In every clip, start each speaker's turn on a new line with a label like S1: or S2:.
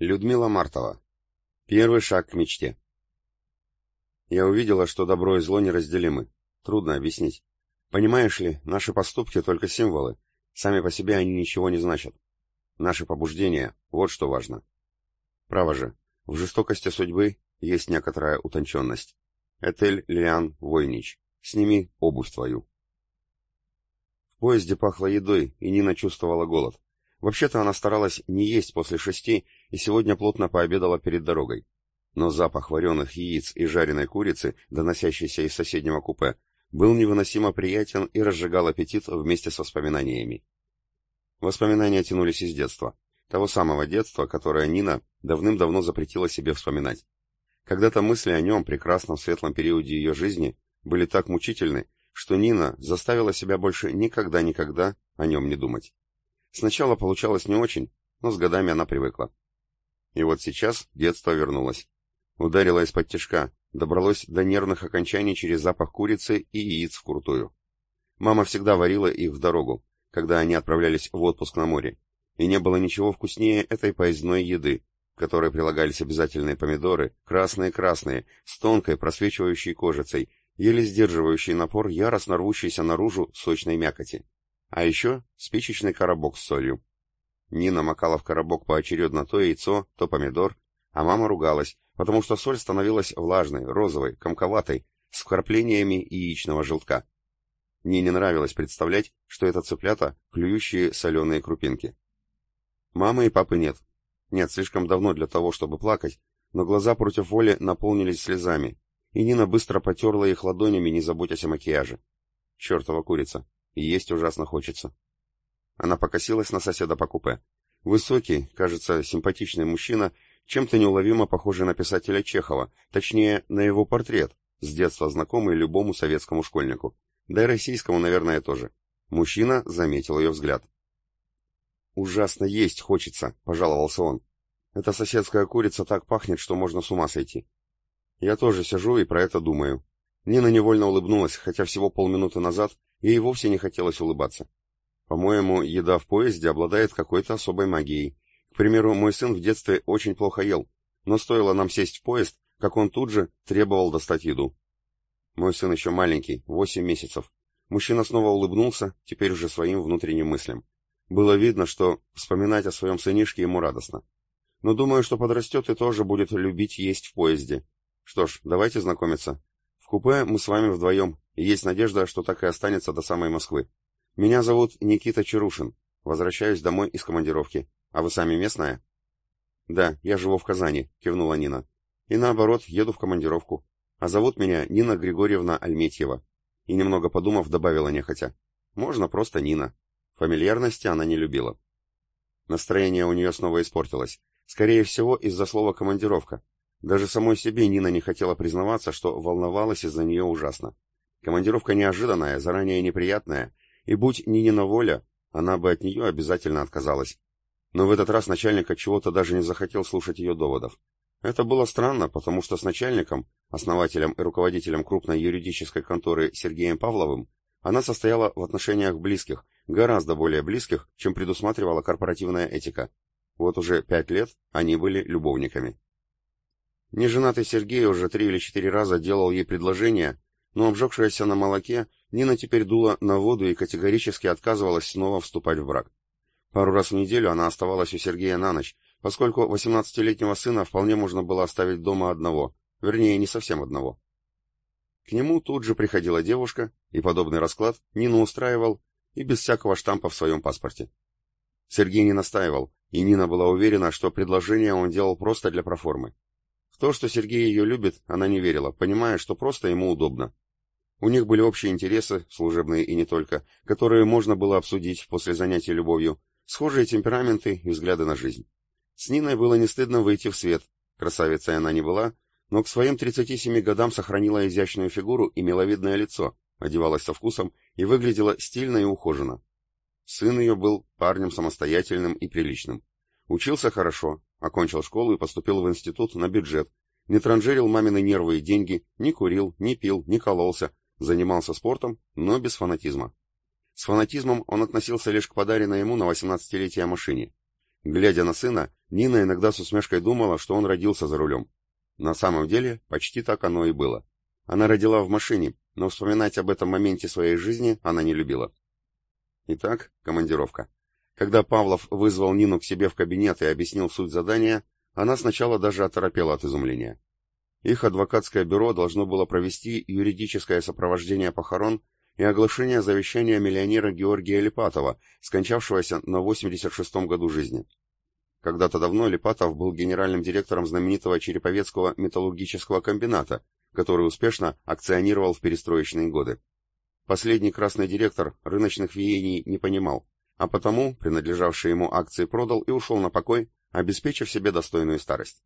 S1: Людмила Мартова. Первый шаг к мечте. Я увидела, что добро и зло неразделимы. Трудно объяснить. Понимаешь ли, наши поступки только символы. Сами по себе они ничего не значат. Наши побуждения — вот что важно. Право же, в жестокости судьбы есть некоторая утонченность. Этель Лиан Войнич. Сними обувь твою. В поезде пахло едой, и Нина чувствовала голод. Вообще-то она старалась не есть после шести и сегодня плотно пообедала перед дорогой. Но запах вареных яиц и жареной курицы, доносящийся из соседнего купе, был невыносимо приятен и разжигал аппетит вместе с воспоминаниями. Воспоминания тянулись из детства. Того самого детства, которое Нина давным-давно запретила себе вспоминать. Когда-то мысли о нем, прекрасном светлом периоде ее жизни, были так мучительны, что Нина заставила себя больше никогда-никогда о нем не думать. Сначала получалось не очень, но с годами она привыкла. И вот сейчас детство вернулось. Ударило из-под тяжка, добралось до нервных окончаний через запах курицы и яиц вкрутую. Мама всегда варила их в дорогу, когда они отправлялись в отпуск на море, и не было ничего вкуснее этой поездной еды, к которой прилагались обязательные помидоры, красные-красные, с тонкой просвечивающей кожицей, еле сдерживающей напор яростно рвущейся наружу сочной мякоти. А еще спичечный коробок с солью. Нина макала в коробок поочередно то яйцо, то помидор, а мама ругалась, потому что соль становилась влажной, розовой, комковатой, с вкраплениями яичного желтка. Нине нравилось представлять, что это цыплята, клюющие соленые крупинки. Мамы и папы нет. Нет, слишком давно для того, чтобы плакать, но глаза против воли наполнились слезами, и Нина быстро потерла их ладонями, не заботясь о макияже. Чертова курица. Есть ужасно хочется. Она покосилась на соседа по купе. Высокий, кажется, симпатичный мужчина, чем-то неуловимо похожий на писателя Чехова, точнее, на его портрет, с детства знакомый любому советскому школьнику. Да и российскому, наверное, тоже. Мужчина заметил ее взгляд. «Ужасно есть хочется», — пожаловался он. «Эта соседская курица так пахнет, что можно с ума сойти». Я тоже сижу и про это думаю. Нина невольно улыбнулась, хотя всего полминуты назад ей вовсе не хотелось улыбаться. По-моему, еда в поезде обладает какой-то особой магией. К примеру, мой сын в детстве очень плохо ел, но стоило нам сесть в поезд, как он тут же требовал достать еду. Мой сын еще маленький, восемь месяцев. Мужчина снова улыбнулся, теперь уже своим внутренним мыслям. Было видно, что вспоминать о своем сынишке ему радостно. Но думаю, что подрастет и тоже будет любить есть в поезде. Что ж, давайте знакомиться. В купе мы с вами вдвоем, и есть надежда, что так и останется до самой Москвы. Меня зовут Никита Чарушин. Возвращаюсь домой из командировки. А вы сами местная? Да, я живу в Казани, кивнула Нина. И наоборот, еду в командировку. А зовут меня Нина Григорьевна Альметьева. И немного подумав, добавила нехотя. Можно просто Нина. Фамильярности она не любила. Настроение у нее снова испортилось. Скорее всего, из-за слова «командировка». Даже самой себе Нина не хотела признаваться, что волновалась из-за нее ужасно. Командировка неожиданная, заранее неприятная, и будь Нинина воля, она бы от нее обязательно отказалась. Но в этот раз начальник от чего-то даже не захотел слушать ее доводов. Это было странно, потому что с начальником, основателем и руководителем крупной юридической конторы Сергеем Павловым, она состояла в отношениях близких, гораздо более близких, чем предусматривала корпоративная этика. Вот уже пять лет они были любовниками. Неженатый Сергей уже три или четыре раза делал ей предложение, но обжегшаяся на молоке, Нина теперь дула на воду и категорически отказывалась снова вступать в брак. Пару раз в неделю она оставалась у Сергея на ночь, поскольку 18-летнего сына вполне можно было оставить дома одного, вернее, не совсем одного. К нему тут же приходила девушка, и подобный расклад Нина устраивал и без всякого штампа в своем паспорте. Сергей не настаивал, и Нина была уверена, что предложение он делал просто для проформы то, что Сергей ее любит, она не верила, понимая, что просто ему удобно. У них были общие интересы, служебные и не только, которые можно было обсудить после занятий любовью, схожие темпераменты и взгляды на жизнь. С Ниной было не стыдно выйти в свет, красавицей она не была, но к своим 37 годам сохранила изящную фигуру и миловидное лицо, одевалась со вкусом и выглядела стильно и ухоженно. Сын ее был парнем самостоятельным и приличным. Учился хорошо, окончил школу и поступил в институт на бюджет, не транжирил мамины нервы и деньги, не курил, не пил, не кололся, занимался спортом, но без фанатизма. С фанатизмом он относился лишь к подаренной ему на 18-летие машине. Глядя на сына, Нина иногда с усмешкой думала, что он родился за рулем. На самом деле, почти так оно и было. Она родила в машине, но вспоминать об этом моменте своей жизни она не любила. Итак, командировка. Когда Павлов вызвал Нину к себе в кабинет и объяснил суть задания, она сначала даже оторопела от изумления. Их адвокатское бюро должно было провести юридическое сопровождение похорон и оглашение завещания миллионера Георгия Липатова, скончавшегося на 86-м году жизни. Когда-то давно Липатов был генеральным директором знаменитого Череповецкого металлургического комбината, который успешно акционировал в перестроечные годы. Последний красный директор рыночных веяний не понимал, а потому принадлежавшие ему акции продал и ушел на покой, обеспечив себе достойную старость.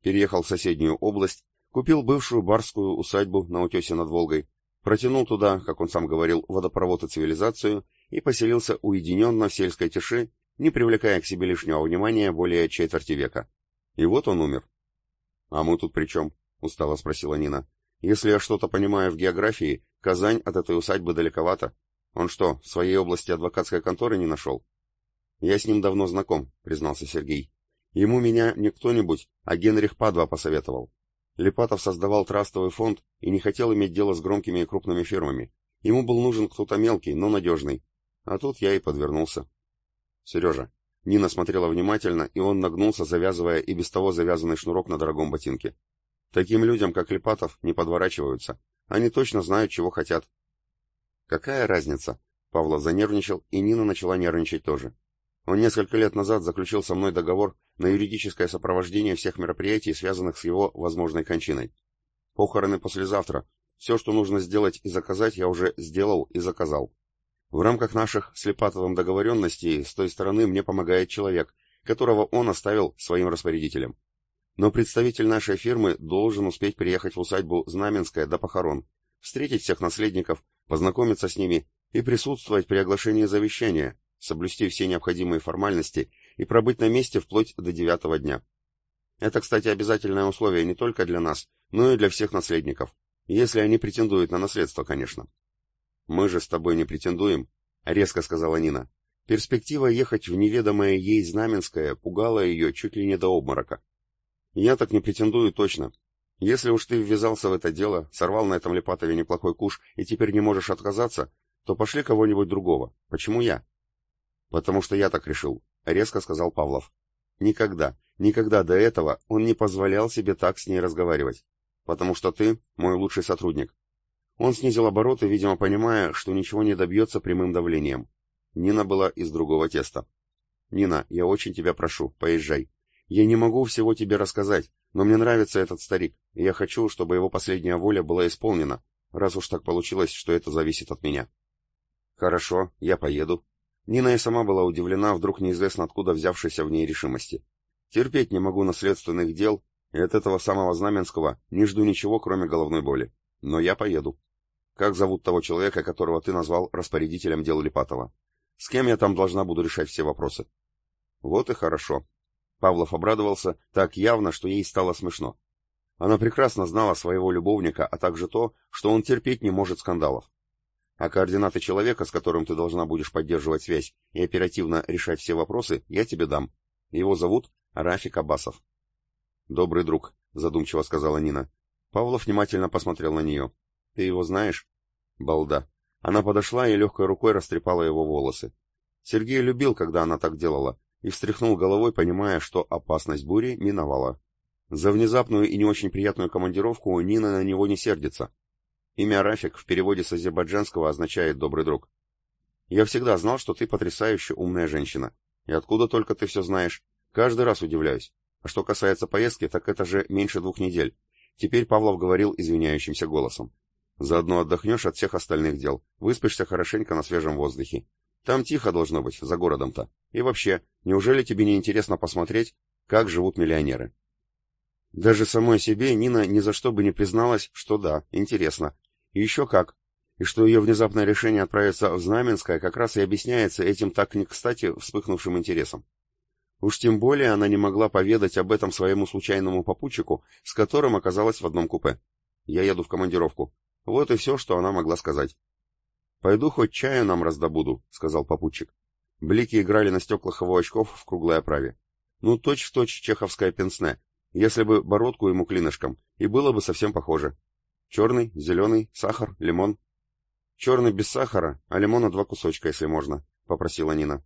S1: Переехал в соседнюю область, купил бывшую барскую усадьбу на утесе над Волгой, протянул туда, как он сам говорил, водопровод и цивилизацию и поселился уединенно в сельской тиши, не привлекая к себе лишнего внимания более четверти века. И вот он умер. — А мы тут при чем? — устало спросила Нина. — Если я что-то понимаю в географии, Казань от этой усадьбы далековато. Он что, в своей области адвокатской конторы не нашел? — Я с ним давно знаком, — признался Сергей. Ему меня не кто-нибудь, а Генрих Падва посоветовал. Липатов создавал трастовый фонд и не хотел иметь дело с громкими и крупными фирмами. Ему был нужен кто-то мелкий, но надежный. А тут я и подвернулся. Сережа. Нина смотрела внимательно, и он нагнулся, завязывая и без того завязанный шнурок на дорогом ботинке. Таким людям, как Липатов, не подворачиваются. Они точно знают, чего хотят. Какая разница? Павлов занервничал, и Нина начала нервничать тоже. Он несколько лет назад заключил со мной договор на юридическое сопровождение всех мероприятий, связанных с его возможной кончиной. Похороны послезавтра. Все, что нужно сделать и заказать, я уже сделал и заказал. В рамках наших с Лепатовым договоренностей с той стороны мне помогает человек, которого он оставил своим распорядителем. Но представитель нашей фирмы должен успеть приехать в усадьбу Знаменская до похорон, встретить всех наследников, познакомиться с ними и присутствовать при оглашении завещания, соблюсти все необходимые формальности и пробыть на месте вплоть до девятого дня. Это, кстати, обязательное условие не только для нас, но и для всех наследников, если они претендуют на наследство, конечно. «Мы же с тобой не претендуем», — резко сказала Нина. Перспектива ехать в неведомое ей Знаменское пугала ее чуть ли не до обморока. «Я так не претендую точно. Если уж ты ввязался в это дело, сорвал на этом Лепатове неплохой куш и теперь не можешь отказаться, то пошли кого-нибудь другого. Почему я?» «Потому что я так решил», — резко сказал Павлов. «Никогда, никогда до этого он не позволял себе так с ней разговаривать. Потому что ты мой лучший сотрудник». Он снизил обороты, видимо, понимая, что ничего не добьется прямым давлением. Нина была из другого теста. «Нина, я очень тебя прошу, поезжай. Я не могу всего тебе рассказать, но мне нравится этот старик, и я хочу, чтобы его последняя воля была исполнена, раз уж так получилось, что это зависит от меня». «Хорошо, я поеду», Нина и сама была удивлена вдруг неизвестно откуда взявшейся в ней решимости. Терпеть не могу наследственных дел, и от этого самого Знаменского не жду ничего, кроме головной боли. Но я поеду. Как зовут того человека, которого ты назвал распорядителем дел Липатова? С кем я там должна буду решать все вопросы? Вот и хорошо. Павлов обрадовался так явно, что ей стало смешно. Она прекрасно знала своего любовника, а также то, что он терпеть не может скандалов. А координаты человека, с которым ты должна будешь поддерживать связь и оперативно решать все вопросы, я тебе дам. Его зовут Рафик Абасов. Добрый друг, задумчиво сказала Нина. Павлов внимательно посмотрел на нее. Ты его знаешь? Балда. Она подошла и легкой рукой растрепала его волосы. Сергей любил, когда она так делала, и встряхнул головой, понимая, что опасность бури миновала. За внезапную и не очень приятную командировку Нина на него не сердится. Имя Рафик в переводе с азербайджанского означает «добрый друг». Я всегда знал, что ты потрясающе умная женщина. И откуда только ты все знаешь? Каждый раз удивляюсь. А что касается поездки, так это же меньше двух недель. Теперь Павлов говорил извиняющимся голосом. Заодно отдохнешь от всех остальных дел, выспишься хорошенько на свежем воздухе. Там тихо должно быть, за городом-то. И вообще, неужели тебе не интересно посмотреть, как живут миллионеры? Даже самой себе Нина ни за что бы не призналась, что да, интересно, и еще как. И что ее внезапное решение отправиться в Знаменское как раз и объясняется этим так не кстати вспыхнувшим интересом. Уж тем более она не могла поведать об этом своему случайному попутчику, с которым оказалась в одном купе. «Я еду в командировку». Вот и все, что она могла сказать. «Пойду хоть чаю нам раздобуду», — сказал попутчик. Блики играли на стеклах его очков в круглой оправе. Ну, точь-в-точь точь чеховская пенсне, если бы бородку ему клинышком, и было бы совсем похоже. Черный, зеленый, сахар, лимон. Черный без сахара, а лимона два кусочка, если можно, — попросила Нина.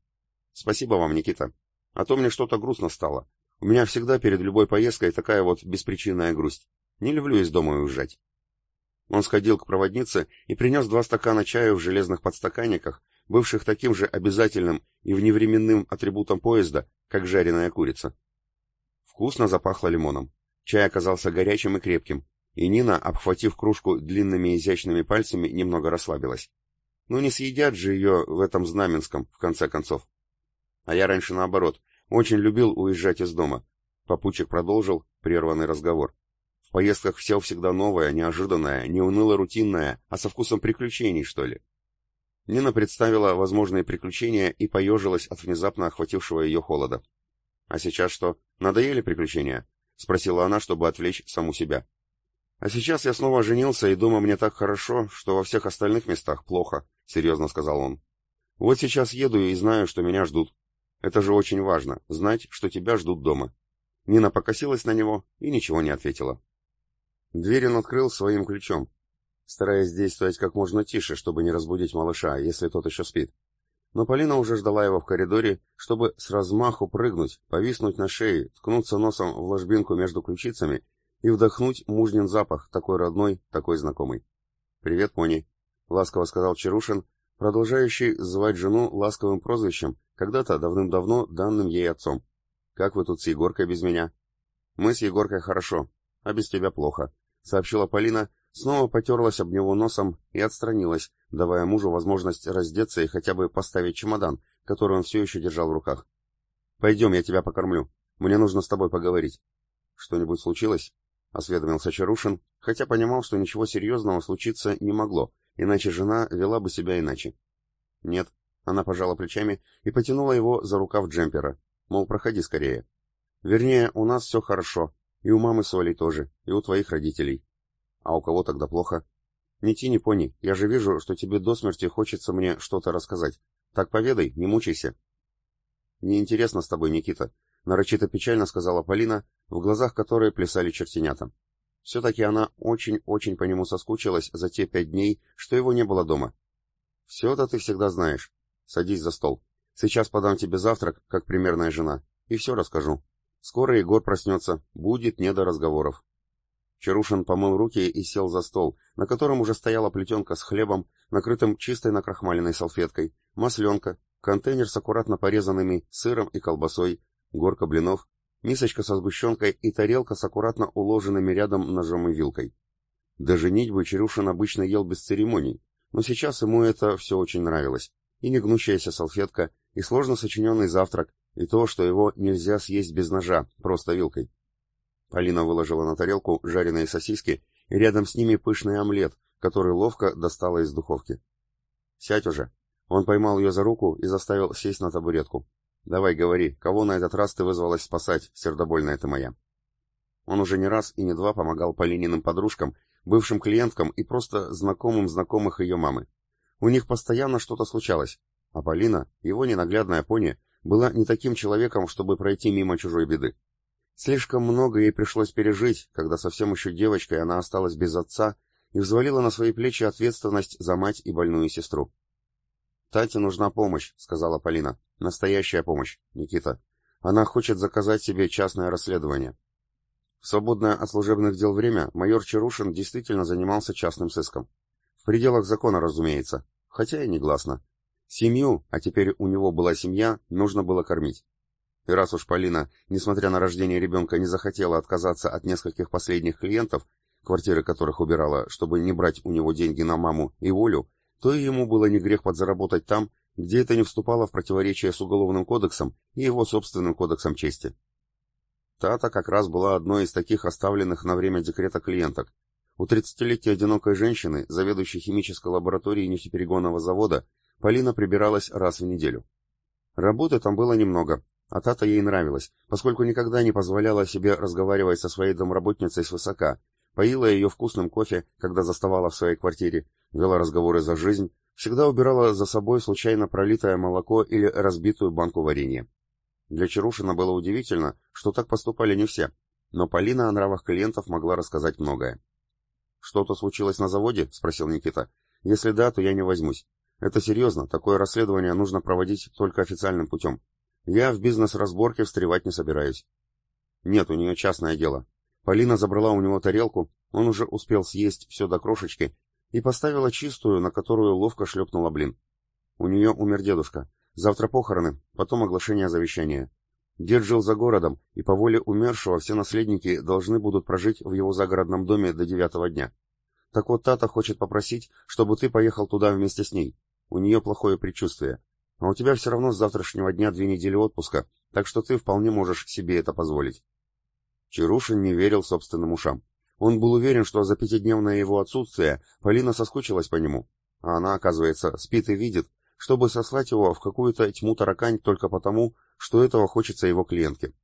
S1: Спасибо вам, Никита. А то мне что-то грустно стало. У меня всегда перед любой поездкой такая вот беспричинная грусть. Не люблю из дома уезжать. Он сходил к проводнице и принес два стакана чая в железных подстаканниках, бывших таким же обязательным и вневременным атрибутом поезда, как жареная курица. Вкусно запахло лимоном. Чай оказался горячим и крепким, и Нина, обхватив кружку длинными изящными пальцами, немного расслабилась. Ну не съедят же ее в этом Знаменском, в конце концов. А я раньше наоборот, очень любил уезжать из дома. Попутчик продолжил прерванный разговор. Поездках все всегда новое, неожиданное, не уныло-рутинное, а со вкусом приключений, что ли. Нина представила возможные приключения и поежилась от внезапно охватившего ее холода. «А сейчас что, надоели приключения?» — спросила она, чтобы отвлечь саму себя. «А сейчас я снова женился, и дома мне так хорошо, что во всех остальных местах плохо», — серьезно сказал он. «Вот сейчас еду и знаю, что меня ждут. Это же очень важно, знать, что тебя ждут дома». Нина покосилась на него и ничего не ответила. Дверь он открыл своим ключом, стараясь действовать как можно тише, чтобы не разбудить малыша, если тот еще спит. Но Полина уже ждала его в коридоре, чтобы с размаху прыгнуть, повиснуть на шее, ткнуться носом в ложбинку между ключицами и вдохнуть мужнин запах, такой родной, такой знакомый. «Привет, Пони», — ласково сказал Чарушин, продолжающий звать жену ласковым прозвищем, когда-то давным-давно данным ей отцом. «Как вы тут с Егоркой без меня?» «Мы с Егоркой хорошо, а без тебя плохо», — сообщила Полина, снова потерлась об него носом и отстранилась, давая мужу возможность раздеться и хотя бы поставить чемодан, который он все еще держал в руках. «Пойдем, я тебя покормлю. Мне нужно с тобой поговорить». «Что-нибудь случилось?» — осведомился Чарушин, хотя понимал, что ничего серьезного случиться не могло, иначе жена вела бы себя иначе. «Нет», — она пожала плечами и потянула его за рукав джемпера, мол, проходи скорее. «Вернее, у нас все хорошо, и у мамы с Олей тоже, и у твоих родителей. А у кого тогда плохо? Не тяни, пони, я же вижу, что тебе до смерти хочется мне что-то рассказать. Так поведай, не мучайся. Неинтересно с тобой, Никита, нарочито печально сказала Полина, в глазах которой плясали чертенята. Все-таки она очень-очень по нему соскучилась за те пять дней, что его не было дома. Все-то ты всегда знаешь. Садись за стол. Сейчас подам тебе завтрак, как примерная жена, и все расскажу. Скоро Егор проснется, будет не до разговоров. Чарушин помыл руки и сел за стол, на котором уже стояла плетенка с хлебом, накрытым чистой накрахмаленной салфеткой, масленка, контейнер с аккуратно порезанными сыром и колбасой, горка блинов, мисочка со сгущенкой и тарелка с аккуратно уложенными рядом ножом и вилкой. Даже нитьбы Чарушин обычно ел без церемоний, но сейчас ему это все очень нравилось. И негнущаяся салфетка, и сложно сочиненный завтрак, и то, что его нельзя съесть без ножа, просто вилкой. Полина выложила на тарелку жареные сосиски и рядом с ними пышный омлет, который ловко достала из духовки. «Сядь уже!» Он поймал ее за руку и заставил сесть на табуретку. «Давай, говори, кого на этот раз ты вызвалась спасать, сердобольная ты моя?» Он уже не раз и не два помогал Полининым подружкам, бывшим клиенткам и просто знакомым знакомых ее мамы. У них постоянно что-то случалось, а Полина, его ненаглядная пони, была не таким человеком, чтобы пройти мимо чужой беды. Слишком много ей пришлось пережить, когда совсем еще девочкой она осталась без отца и взвалила на свои плечи ответственность за мать и больную сестру. «Тате нужна помощь», — сказала Полина. «Настоящая помощь, Никита. Она хочет заказать себе частное расследование». В свободное от служебных дел время майор Чарушин действительно занимался частным сыском. В пределах закона, разумеется, хотя и негласно. Семью, а теперь у него была семья, нужно было кормить. И раз уж Полина, несмотря на рождение ребенка, не захотела отказаться от нескольких последних клиентов, квартиры которых убирала, чтобы не брать у него деньги на маму и волю, то и ему было не грех подзаработать там, где это не вступало в противоречие с Уголовным кодексом и его собственным кодексом чести. Тата как раз была одной из таких оставленных на время декрета клиенток. У 30-летней одинокой женщины, заведующей химической лабораторией нефтеперегонного завода, Полина прибиралась раз в неделю. Работы там было немного, а Тата ей нравилась, поскольку никогда не позволяла себе разговаривать со своей домработницей свысока, поила ее вкусным кофе, когда заставала в своей квартире, вела разговоры за жизнь, всегда убирала за собой случайно пролитое молоко или разбитую банку варенья. Для Чарушина было удивительно, что так поступали не все, но Полина о нравах клиентов могла рассказать многое. «Что-то случилось на заводе?» — спросил Никита. «Если да, то я не возьмусь. Это серьезно, такое расследование нужно проводить только официальным путем. Я в бизнес-разборке встревать не собираюсь». «Нет, у нее частное дело. Полина забрала у него тарелку, он уже успел съесть все до крошечки и поставила чистую, на которую ловко шлепнула блин. У нее умер дедушка. Завтра похороны, потом оглашение завещания. Дед жил за городом, и по воле умершего все наследники должны будут прожить в его загородном доме до девятого дня. Так вот, Тата хочет попросить, чтобы ты поехал туда вместе с ней. У нее плохое предчувствие. А у тебя все равно с завтрашнего дня две недели отпуска, так что ты вполне можешь себе это позволить. Чарушин не верил собственным ушам. Он был уверен, что за пятидневное его отсутствие Полина соскучилась по нему, а она, оказывается, спит и видит, чтобы сослать его в какую-то тьму таракань только потому, что этого хочется его клиентке.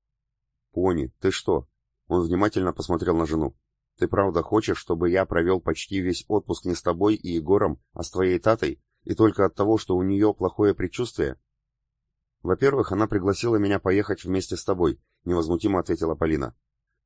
S1: «Пони, ты что?» Он внимательно посмотрел на жену. «Ты правда хочешь, чтобы я провел почти весь отпуск не с тобой и Егором, а с твоей татой, и только от того, что у нее плохое предчувствие?» «Во-первых, она пригласила меня поехать вместе с тобой», — невозмутимо ответила Полина.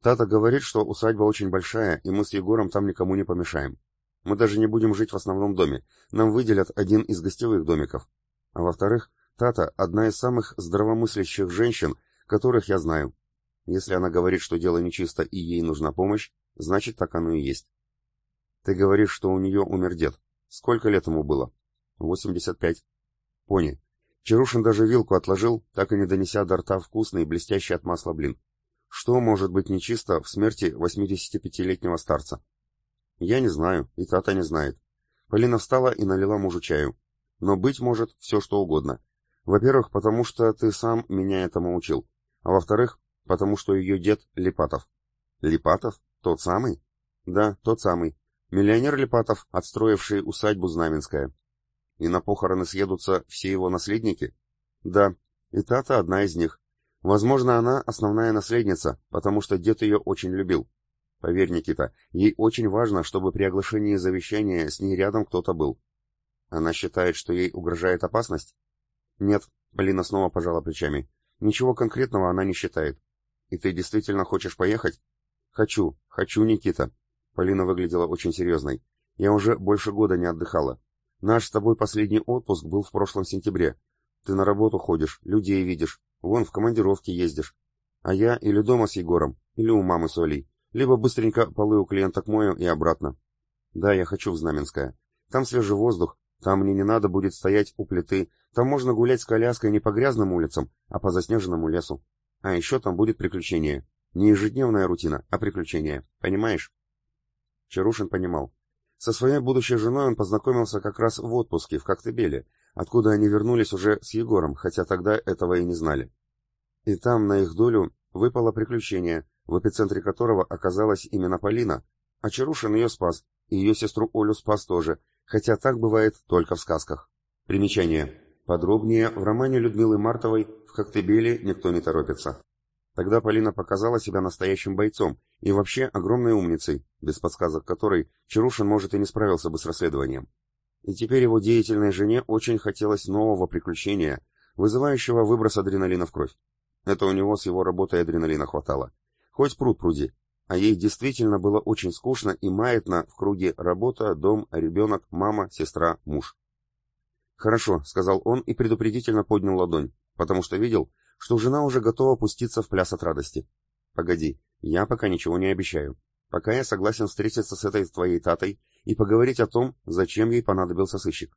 S1: «Тата говорит, что усадьба очень большая, и мы с Егором там никому не помешаем. Мы даже не будем жить в основном доме. Нам выделят один из гостевых домиков. А во-вторых, Тата – одна из самых здравомыслящих женщин, которых я знаю. Если она говорит, что дело нечисто и ей нужна помощь, значит, так оно и есть. Ты говоришь, что у нее умер дед. Сколько лет ему было? 85. Пони. Чарушин даже вилку отложил, так и не донеся до рта вкусный, блестящий от масла блин. Что может быть нечисто в смерти 85-летнего старца? Я не знаю, и Тата не знает. Полина встала и налила мужу чаю. Но быть может все что угодно. Во-первых, потому что ты сам меня этому учил. А во-вторых, потому что ее дед Липатов. Липатов? Тот самый? Да, тот самый. Миллионер Липатов, отстроивший усадьбу Знаменская. И на похороны съедутся все его наследники? Да, и Тата одна из них. Возможно, она основная наследница, потому что дед ее очень любил. Поверь, Никита, ей очень важно, чтобы при оглашении завещания с ней рядом кто-то был. Она считает, что ей угрожает опасность? Нет, Полина снова пожала плечами. Ничего конкретного она не считает. И ты действительно хочешь поехать? Хочу, хочу, Никита. Полина выглядела очень серьезной. Я уже больше года не отдыхала. Наш с тобой последний отпуск был в прошлом сентябре. Ты на работу ходишь, людей видишь, вон в командировке ездишь. А я или дома с Егором, или у мамы с Олей. Либо быстренько полы у клиенток мою и обратно. Да, я хочу в Знаменское. Там свежий воздух, там мне не надо будет стоять у плиты, там можно гулять с коляской не по грязным улицам, а по заснеженному лесу. А еще там будет приключение. Не ежедневная рутина, а приключение. Понимаешь? Чарушин понимал. Со своей будущей женой он познакомился как раз в отпуске в Коктебеле, откуда они вернулись уже с Егором, хотя тогда этого и не знали. И там на их долю выпало приключение, в эпицентре которого оказалась именно Полина, а Чарушин ее спас, и ее сестру Олю спас тоже, хотя так бывает только в сказках. Примечание. Подробнее в романе Людмилы Мартовой «В Коктебеле никто не торопится». Тогда Полина показала себя настоящим бойцом и вообще огромной умницей, без подсказок которой Чарушин, может, и не справился бы с расследованием. И теперь его деятельной жене очень хотелось нового приключения, вызывающего выброс адреналина в кровь. Это у него с его работой адреналина хватало. Хоть пруд пруди. А ей действительно было очень скучно и маятно в круге работа, дом, ребенок, мама, сестра, муж. «Хорошо», — сказал он и предупредительно поднял ладонь, потому что видел, что жена уже готова пуститься в пляс от радости. «Погоди, я пока ничего не обещаю. Пока я согласен встретиться с этой твоей татой и поговорить о том, зачем ей понадобился сыщик.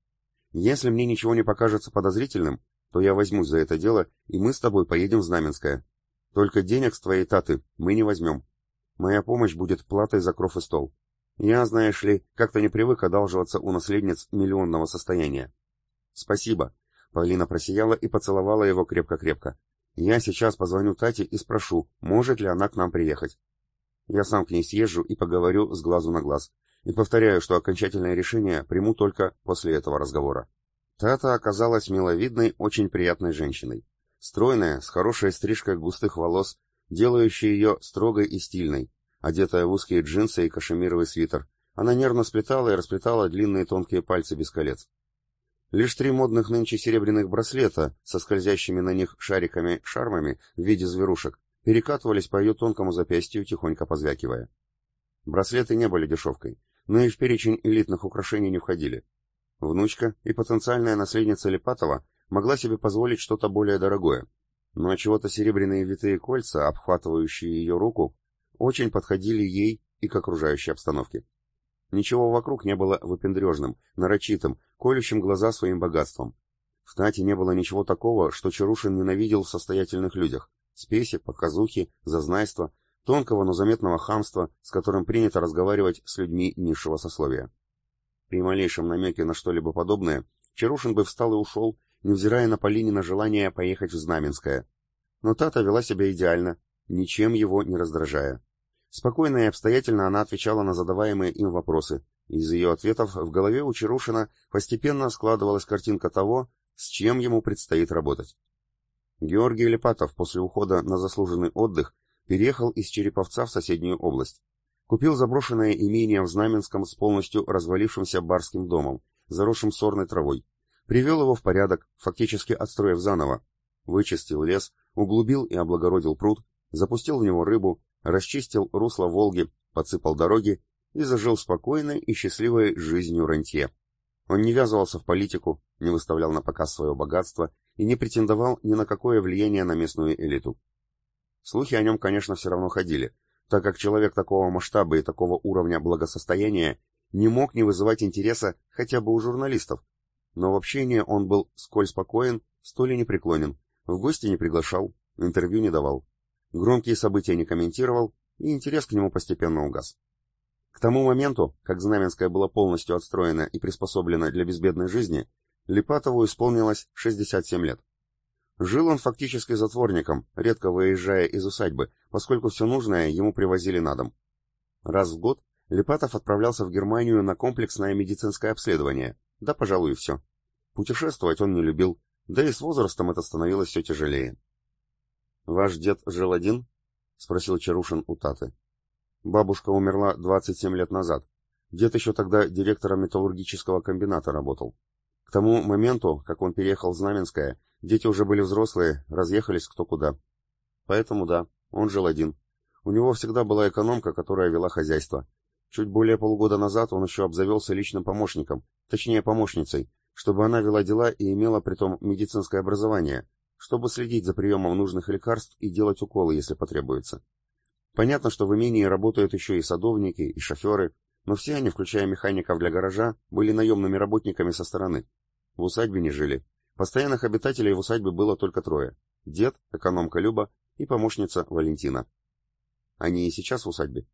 S1: Если мне ничего не покажется подозрительным, то я возьмусь за это дело, и мы с тобой поедем в Знаменское. Только денег с твоей таты мы не возьмем. Моя помощь будет платой за кров и стол. Я, знаешь ли, как-то не привык одалживаться у наследниц миллионного состояния. Спасибо. Полина просияла и поцеловала его крепко-крепко. Я сейчас позвоню Тате и спрошу, может ли она к нам приехать. Я сам к ней съезжу и поговорю с глазу на глаз. И повторяю, что окончательное решение приму только после этого разговора. Тата оказалась миловидной, очень приятной женщиной. Стройная, с хорошей стрижкой густых волос, делающая ее строгой и стильной. Одетая в узкие джинсы и кашемировый свитер, она нервно сплетала и расплетала длинные тонкие пальцы без колец. Лишь три модных нынче серебряных браслета со скользящими на них шариками-шармами в виде зверушек перекатывались по ее тонкому запястью, тихонько позвякивая. Браслеты не были дешевкой, но и в перечень элитных украшений не входили. Внучка и потенциальная наследница Липатова могла себе позволить что-то более дорогое, но чего-то серебряные витые кольца, обхватывающие ее руку, очень подходили ей и к окружающей обстановке. Ничего вокруг не было выпендрежным, нарочитым, колющим глаза своим богатством. В Тате не было ничего такого, что Чарушин ненавидел в состоятельных людях. Спеси, показухи, зазнайства, тонкого, но заметного хамства, с которым принято разговаривать с людьми низшего сословия. При малейшем намеке на что-либо подобное, Чарушин бы встал и ушел, невзирая на Полинина желание поехать в Знаменское. Но Тата вела себя идеально, ничем его не раздражая. Спокойно и обстоятельно она отвечала на задаваемые им вопросы. Из ее ответов в голове у Чарушина постепенно складывалась картинка того, с чем ему предстоит работать. Георгий Лепатов после ухода на заслуженный отдых переехал из Череповца в соседнюю область. Купил заброшенное имение в Знаменском с полностью развалившимся барским домом, заросшим сорной травой. Привел его в порядок, фактически отстроив заново. Вычистил лес, углубил и облагородил пруд, запустил в него рыбу, расчистил русло Волги, подсыпал дороги и зажил спокойной и счастливой жизнью рантье. Он не ввязывался в политику, не выставлял на показ свое богатство и не претендовал ни на какое влияние на местную элиту. Слухи о нем, конечно, все равно ходили, так как человек такого масштаба и такого уровня благосостояния не мог не вызывать интереса хотя бы у журналистов, но в общении он был сколь спокоен, столь и непреклонен, в гости не приглашал, интервью не давал. Громкие события не комментировал, и интерес к нему постепенно угас. К тому моменту, как Знаменская была полностью отстроена и приспособлена для безбедной жизни, Липатову исполнилось 67 лет. Жил он фактически затворником, редко выезжая из усадьбы, поскольку все нужное ему привозили на дом. Раз в год Липатов отправлялся в Германию на комплексное медицинское обследование, да, пожалуй, и все. Путешествовать он не любил, да и с возрастом это становилось все тяжелее. «Ваш дед жил один?» — спросил Чарушин у Таты. «Бабушка умерла 27 лет назад. Дед еще тогда директором металлургического комбината работал. К тому моменту, как он переехал в Знаменское, дети уже были взрослые, разъехались кто куда. Поэтому да, он жил один. У него всегда была экономка, которая вела хозяйство. Чуть более полугода назад он еще обзавелся личным помощником, точнее помощницей, чтобы она вела дела и имела притом медицинское образование, чтобы следить за приемом нужных лекарств и делать уколы, если потребуется. Понятно, что в имении работают еще и садовники, и шоферы, но все они, включая механиков для гаража, были наемными работниками со стороны. В усадьбе не жили. Постоянных обитателей в усадьбе было только трое. Дед, экономка Люба и помощница Валентина. Они и сейчас в усадьбе?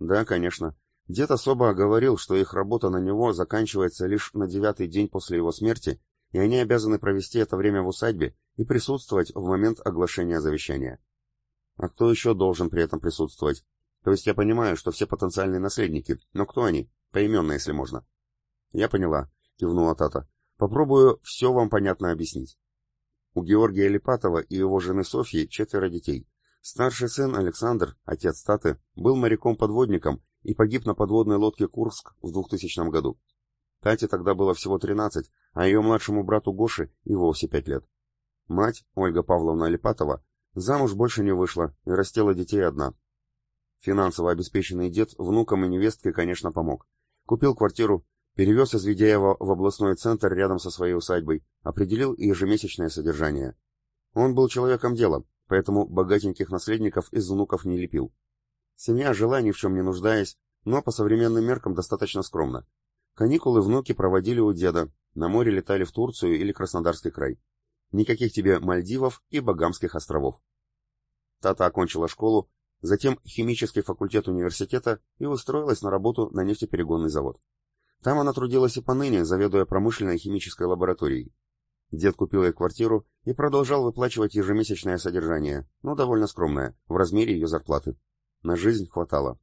S1: Да, конечно. Дед особо говорил, что их работа на него заканчивается лишь на девятый день после его смерти, и они обязаны провести это время в усадьбе и присутствовать в момент оглашения завещания. А кто еще должен при этом присутствовать? То есть я понимаю, что все потенциальные наследники, но кто они? Поименно, если можно. Я поняла, кивнула Тата. Попробую все вам понятно объяснить. У Георгия Липатова и его жены Софьи четверо детей. Старший сын Александр, отец Таты, был моряком-подводником и погиб на подводной лодке «Курск» в 2000 году. Тате тогда было всего 13, а ее младшему брату Гоше и вовсе 5 лет. Мать, Ольга Павловна Липатова, замуж больше не вышла и растила детей одна. Финансово обеспеченный дед внукам и невестке, конечно, помог. Купил квартиру, перевез из Ведяева в областной центр рядом со своей усадьбой, определил ежемесячное содержание. Он был человеком дела, поэтому богатеньких наследников из внуков не лепил. Семья жила ни в чем не нуждаясь, но по современным меркам достаточно скромно. Каникулы внуки проводили у деда, на море летали в Турцию или Краснодарский край. Никаких тебе Мальдивов и Багамских островов. Тата окончила школу, затем химический факультет университета и устроилась на работу на нефтеперегонный завод. Там она трудилась и поныне, заведуя промышленной химической лабораторией. Дед купил ей квартиру и продолжал выплачивать ежемесячное содержание, но довольно скромное, в размере ее зарплаты. На жизнь хватало.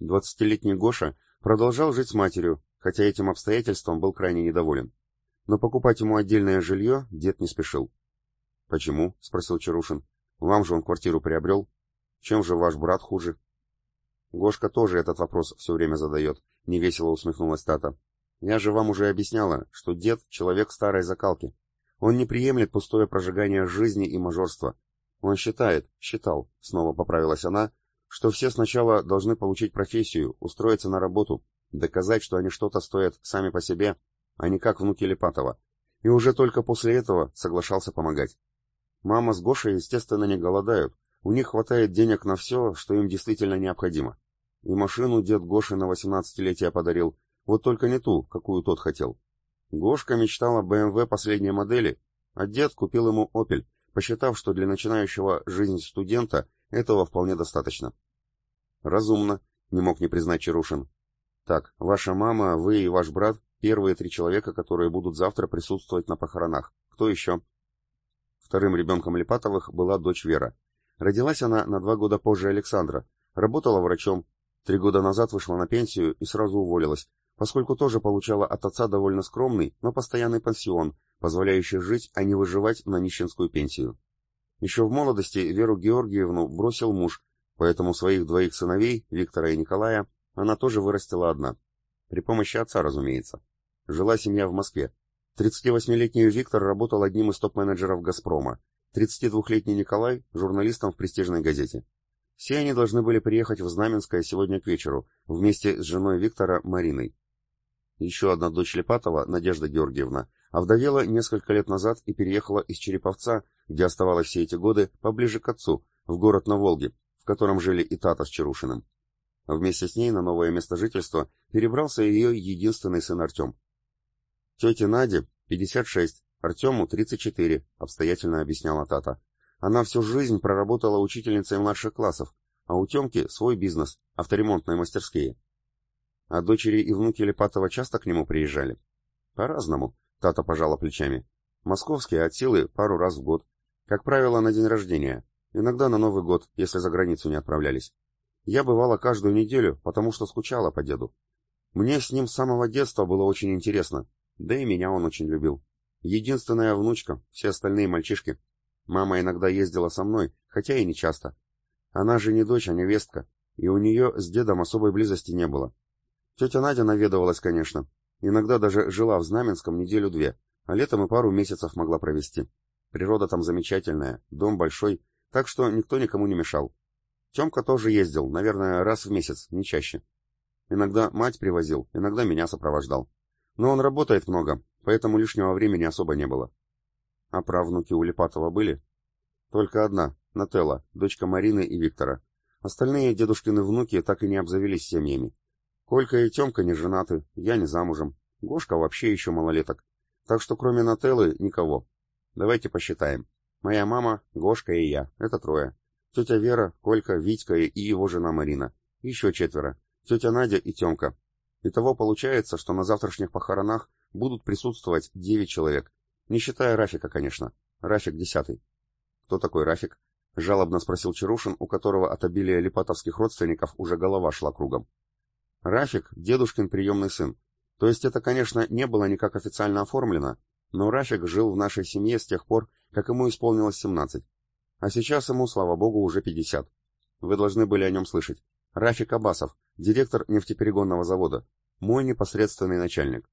S1: Двадцатилетний Гоша продолжал жить с матерью, хотя этим обстоятельством был крайне недоволен но покупать ему отдельное жилье дед не спешил. «Почему?» — спросил Чарушин. «Вам же он квартиру приобрел. Чем же ваш брат хуже?» Гошка тоже этот вопрос все время задает, — невесело усмехнулась Тата. Я же вам уже объясняла, что дед — человек старой закалки. Он не приемлет пустое прожигание жизни и мажорства. Он считает, считал, снова поправилась она, что все сначала должны получить профессию, устроиться на работу, доказать, что они что-то стоят сами по себе, а не как внуки Лепатова. И уже только после этого соглашался помогать. Мама с Гошей, естественно, не голодают, у них хватает денег на все, что им действительно необходимо. И машину дед Гоши на 18-летие подарил, вот только не ту, какую тот хотел. Гошка мечтал о БМВ последней модели, а дед купил ему «Опель», посчитав, что для начинающего жизнь студента этого вполне достаточно. «Разумно», — не мог не признать Чарушин. «Так, ваша мама, вы и ваш брат — первые три человека, которые будут завтра присутствовать на похоронах. Кто еще?» Вторым ребенком Липатовых была дочь Вера. Родилась она на два года позже Александра, работала врачом, три года назад вышла на пенсию и сразу уволилась, поскольку тоже получала от отца довольно скромный, но постоянный пансион, позволяющий жить, а не выживать на нищенскую пенсию. Еще в молодости Веру Георгиевну бросил муж, поэтому своих двоих сыновей, Виктора и Николая, она тоже вырастила одна. При помощи отца, разумеется. Жила семья в Москве. 38-летний Виктор работал одним из топ-менеджеров «Газпрома», 32-летний Николай – журналистом в престижной газете. Все они должны были приехать в Знаменское сегодня к вечеру, вместе с женой Виктора Мариной. Еще одна дочь Лепатова, Надежда Георгиевна, овдовела несколько лет назад и переехала из Череповца, где оставалась все эти годы, поближе к отцу, в город на Волге, в котором жили и Тата с Чарушиным. Вместе с ней на новое место жительства перебрался ее единственный сын Артем. Тете Наде 56, Артему 34, обстоятельно объясняла Тата. Она всю жизнь проработала учительницей младших классов, а у Темки свой бизнес, авторемонтные мастерские. А дочери и внуки Лепатова часто к нему приезжали? По-разному, Тата пожала плечами. Московские от силы пару раз в год. Как правило, на день рождения. Иногда на Новый год, если за границу не отправлялись. Я бывала каждую неделю, потому что скучала по деду. Мне с ним с самого детства было очень интересно, да и меня он очень любил. Единственная внучка, все остальные мальчишки. Мама иногда ездила со мной, хотя и не часто. Она же не дочь, а невестка, и у нее с дедом особой близости не было. Тетя Надя наведывалась, конечно. Иногда даже жила в Знаменском неделю-две, а летом и пару месяцев могла провести. Природа там замечательная, дом большой, так что никто никому не мешал. Темка тоже ездил, наверное, раз в месяц, не чаще. Иногда мать привозил, иногда меня сопровождал. Но он работает много, поэтому лишнего времени особо не было. А правнуки у Липатова были? Только одна, Нателла, дочка Марины и Виктора. Остальные дедушкины внуки так и не обзавелись семьями. Колька и Темка не женаты, я не замужем. Гошка вообще еще малолеток. Так что кроме Нателлы никого. Давайте посчитаем. Моя мама, Гошка и я. Это трое. Тетя Вера, Колька, Витька и его жена Марина. Еще четверо. Тетя Надя и Темка. Итого получается, что на завтрашних похоронах будут присутствовать девять человек. Не считая Рафика, конечно. Рафик десятый. Кто такой Рафик? Жалобно спросил Чарушин, у которого от обилия липатовских родственников уже голова шла кругом. Рафик — дедушкин приемный сын. То есть это, конечно, не было никак официально оформлено, но Рафик жил в нашей семье с тех пор, как ему исполнилось 17. А сейчас ему, слава богу, уже 50. Вы должны были о нем слышать. Рафик Абасов, директор нефтеперегонного завода. Мой непосредственный начальник.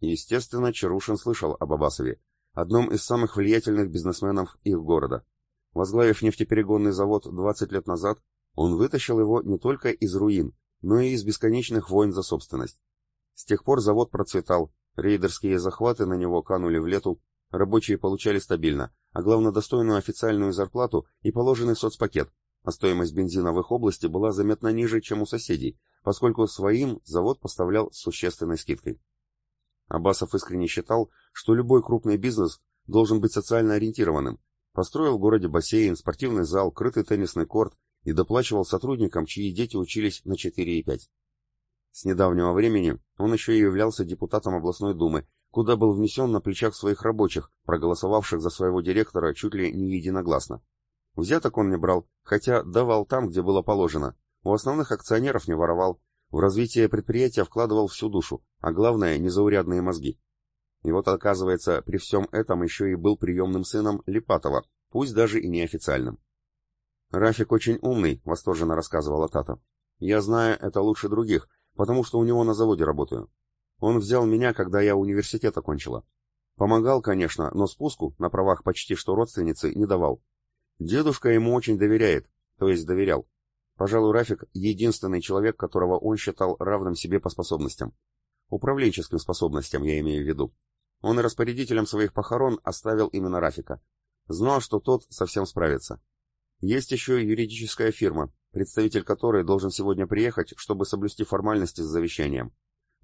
S1: Естественно, Чарушин слышал об Абасове, одном из самых влиятельных бизнесменов их города. Возглавив нефтеперегонный завод 20 лет назад, он вытащил его не только из руин, но и из бесконечных войн за собственность. С тех пор завод процветал, рейдерские захваты на него канули в лету, рабочие получали стабильно, а главное достойную официальную зарплату и положенный соцпакет, а стоимость бензина в их области была заметно ниже, чем у соседей, поскольку своим завод поставлял с существенной скидкой. Абасов искренне считал, что любой крупный бизнес должен быть социально ориентированным. Построил в городе бассейн, спортивный зал, крытый теннисный корт и доплачивал сотрудникам, чьи дети учились на 4 и 5. С недавнего времени он еще и являлся депутатом областной думы, куда был внесен на плечах своих рабочих, проголосовавших за своего директора чуть ли не единогласно. Взяток он не брал, хотя давал там, где было положено. У основных акционеров не воровал, в развитие предприятия вкладывал всю душу, а главное, незаурядные мозги. И вот, оказывается, при всем этом еще и был приемным сыном Липатова, пусть даже и неофициальным. «Рафик очень умный», — восторженно рассказывала Тата. «Я знаю это лучше других, потому что у него на заводе работаю. Он взял меня, когда я университет окончила. Помогал, конечно, но спуску, на правах почти что родственницы, не давал. Дедушка ему очень доверяет, то есть доверял. Пожалуй, Рафик — единственный человек, которого он считал равным себе по способностям. Управленческим способностям, я имею в виду. Он и распорядителем своих похорон оставил именно Рафика. Знал, что тот совсем справится. Есть еще юридическая фирма, представитель которой должен сегодня приехать, чтобы соблюсти формальности с завещанием.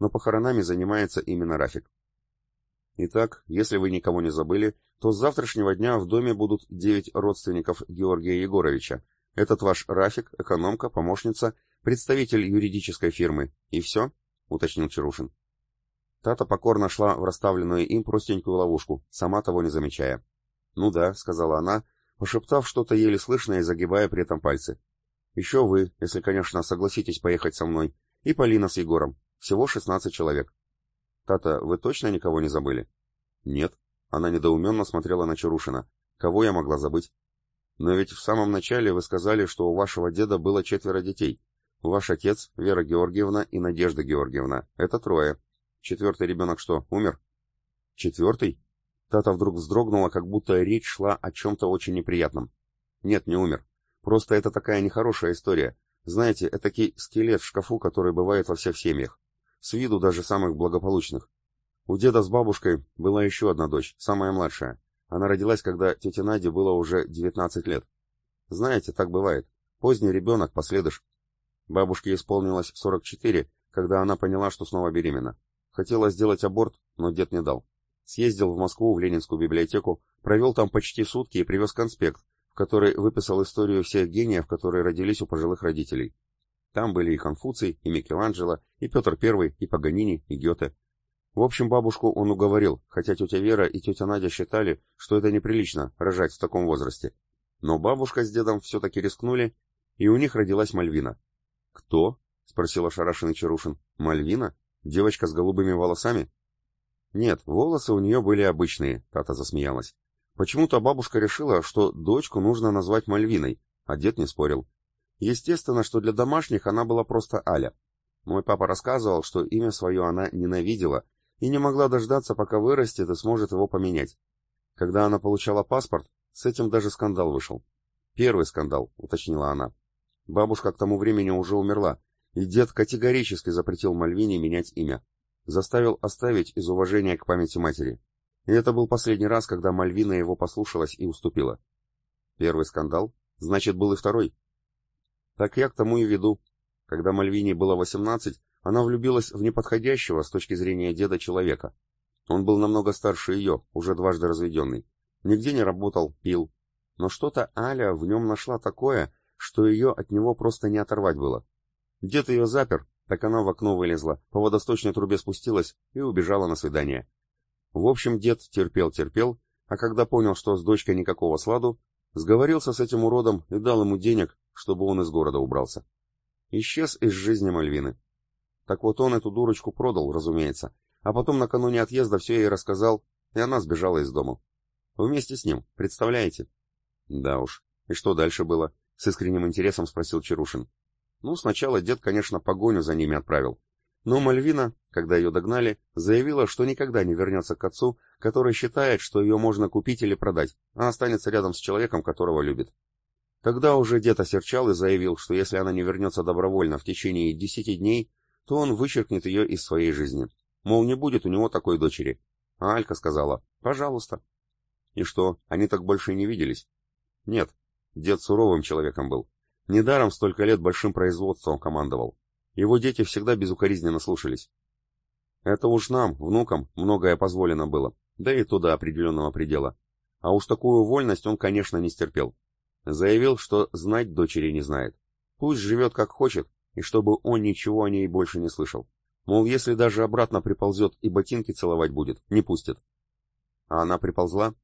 S1: Но похоронами занимается именно Рафик. Итак, если вы никого не забыли, то с завтрашнего дня в доме будут девять родственников Георгия Егоровича. Этот ваш Рафик, экономка, помощница, представитель юридической фирмы. И все? — уточнил Чарушин. Тата покорно шла в расставленную им простенькую ловушку, сама того не замечая. «Ну да», — сказала она, пошептав что-то еле слышно и загибая при этом пальцы. «Еще вы, если, конечно, согласитесь поехать со мной, и Полина с Егором. Всего шестнадцать человек». «Тата, вы точно никого не забыли?» «Нет». Она недоуменно смотрела на Чарушина. «Кого я могла забыть?» «Но ведь в самом начале вы сказали, что у вашего деда было четверо детей. Ваш отец, Вера Георгиевна и Надежда Георгиевна. Это трое. Четвертый ребенок что, умер? Четвертый? Тата вдруг вздрогнула, как будто речь шла о чем-то очень неприятном. Нет, не умер. Просто это такая нехорошая история. Знаете, этакий скелет в шкафу, который бывает во всех семьях. С виду даже самых благополучных. У деда с бабушкой была еще одна дочь, самая младшая. Она родилась, когда тете Наде было уже 19 лет. Знаете, так бывает. Поздний ребенок, последыш. Бабушке исполнилось 44, когда она поняла, что снова беременна. Хотела сделать аборт, но дед не дал. Съездил в Москву, в Ленинскую библиотеку, провел там почти сутки и привез конспект, в который выписал историю всех гениев, которые родились у пожилых родителей. Там были и Конфуций, и Микеланджело, и Петр I, и Паганини, и Гёте. В общем, бабушку он уговорил, хотя тетя Вера и тетя Надя считали, что это неприлично, рожать в таком возрасте. Но бабушка с дедом все-таки рискнули, и у них родилась Мальвина. «Кто?» — спросил ошарашенный Чарушин. «Мальвина? Девочка с голубыми волосами? Нет, волосы у нее были обычные, Тата засмеялась. Почему-то бабушка решила, что дочку нужно назвать Мальвиной, а дед не спорил. Естественно, что для домашних она была просто Аля. Мой папа рассказывал, что имя свое она ненавидела и не могла дождаться, пока вырастет и сможет его поменять. Когда она получала паспорт, с этим даже скандал вышел. Первый скандал, уточнила она. Бабушка к тому времени уже умерла, и дед категорически запретил Мальвине менять имя. Заставил оставить из уважения к памяти матери. И это был последний раз, когда Мальвина его послушалась и уступила. Первый скандал? Значит, был и второй. Так я к тому и веду. Когда Мальвине было 18, она влюбилась в неподходящего с точки зрения деда человека. Он был намного старше ее, уже дважды разведенный. Нигде не работал, пил. Но что-то Аля в нем нашла такое, что ее от него просто не оторвать было. Дед ее запер, так она в окно вылезла, по водосточной трубе спустилась и убежала на свидание. В общем, дед терпел-терпел, а когда понял, что с дочкой никакого сладу, сговорился с этим уродом и дал ему денег, чтобы он из города убрался. Исчез из жизни Мальвины. Так вот он эту дурочку продал, разумеется, а потом накануне отъезда все ей рассказал, и она сбежала из дома. Вместе с ним, представляете? Да уж. И что дальше было? С искренним интересом спросил Чарушин. Ну, сначала дед, конечно, погоню за ними отправил. Но Мальвина, когда ее догнали, заявила, что никогда не вернется к отцу, который считает, что ее можно купить или продать, а останется рядом с человеком, которого любит. Тогда уже дед осерчал и заявил, что если она не вернется добровольно в течение десяти дней, то он вычеркнет ее из своей жизни. Мол, не будет у него такой дочери. А Алька сказала, пожалуйста. И что, они так больше не виделись? Нет, дед суровым человеком был. Недаром столько лет большим производством командовал. Его дети всегда безукоризненно слушались. Это уж нам, внукам, многое позволено было, да и то до определенного предела. А уж такую вольность он, конечно, не стерпел. Заявил, что знать дочери не знает. Пусть живет как хочет, и чтобы он ничего о ней больше не слышал. Мол, если даже обратно приползет и ботинки целовать будет, не пустит. А она приползла?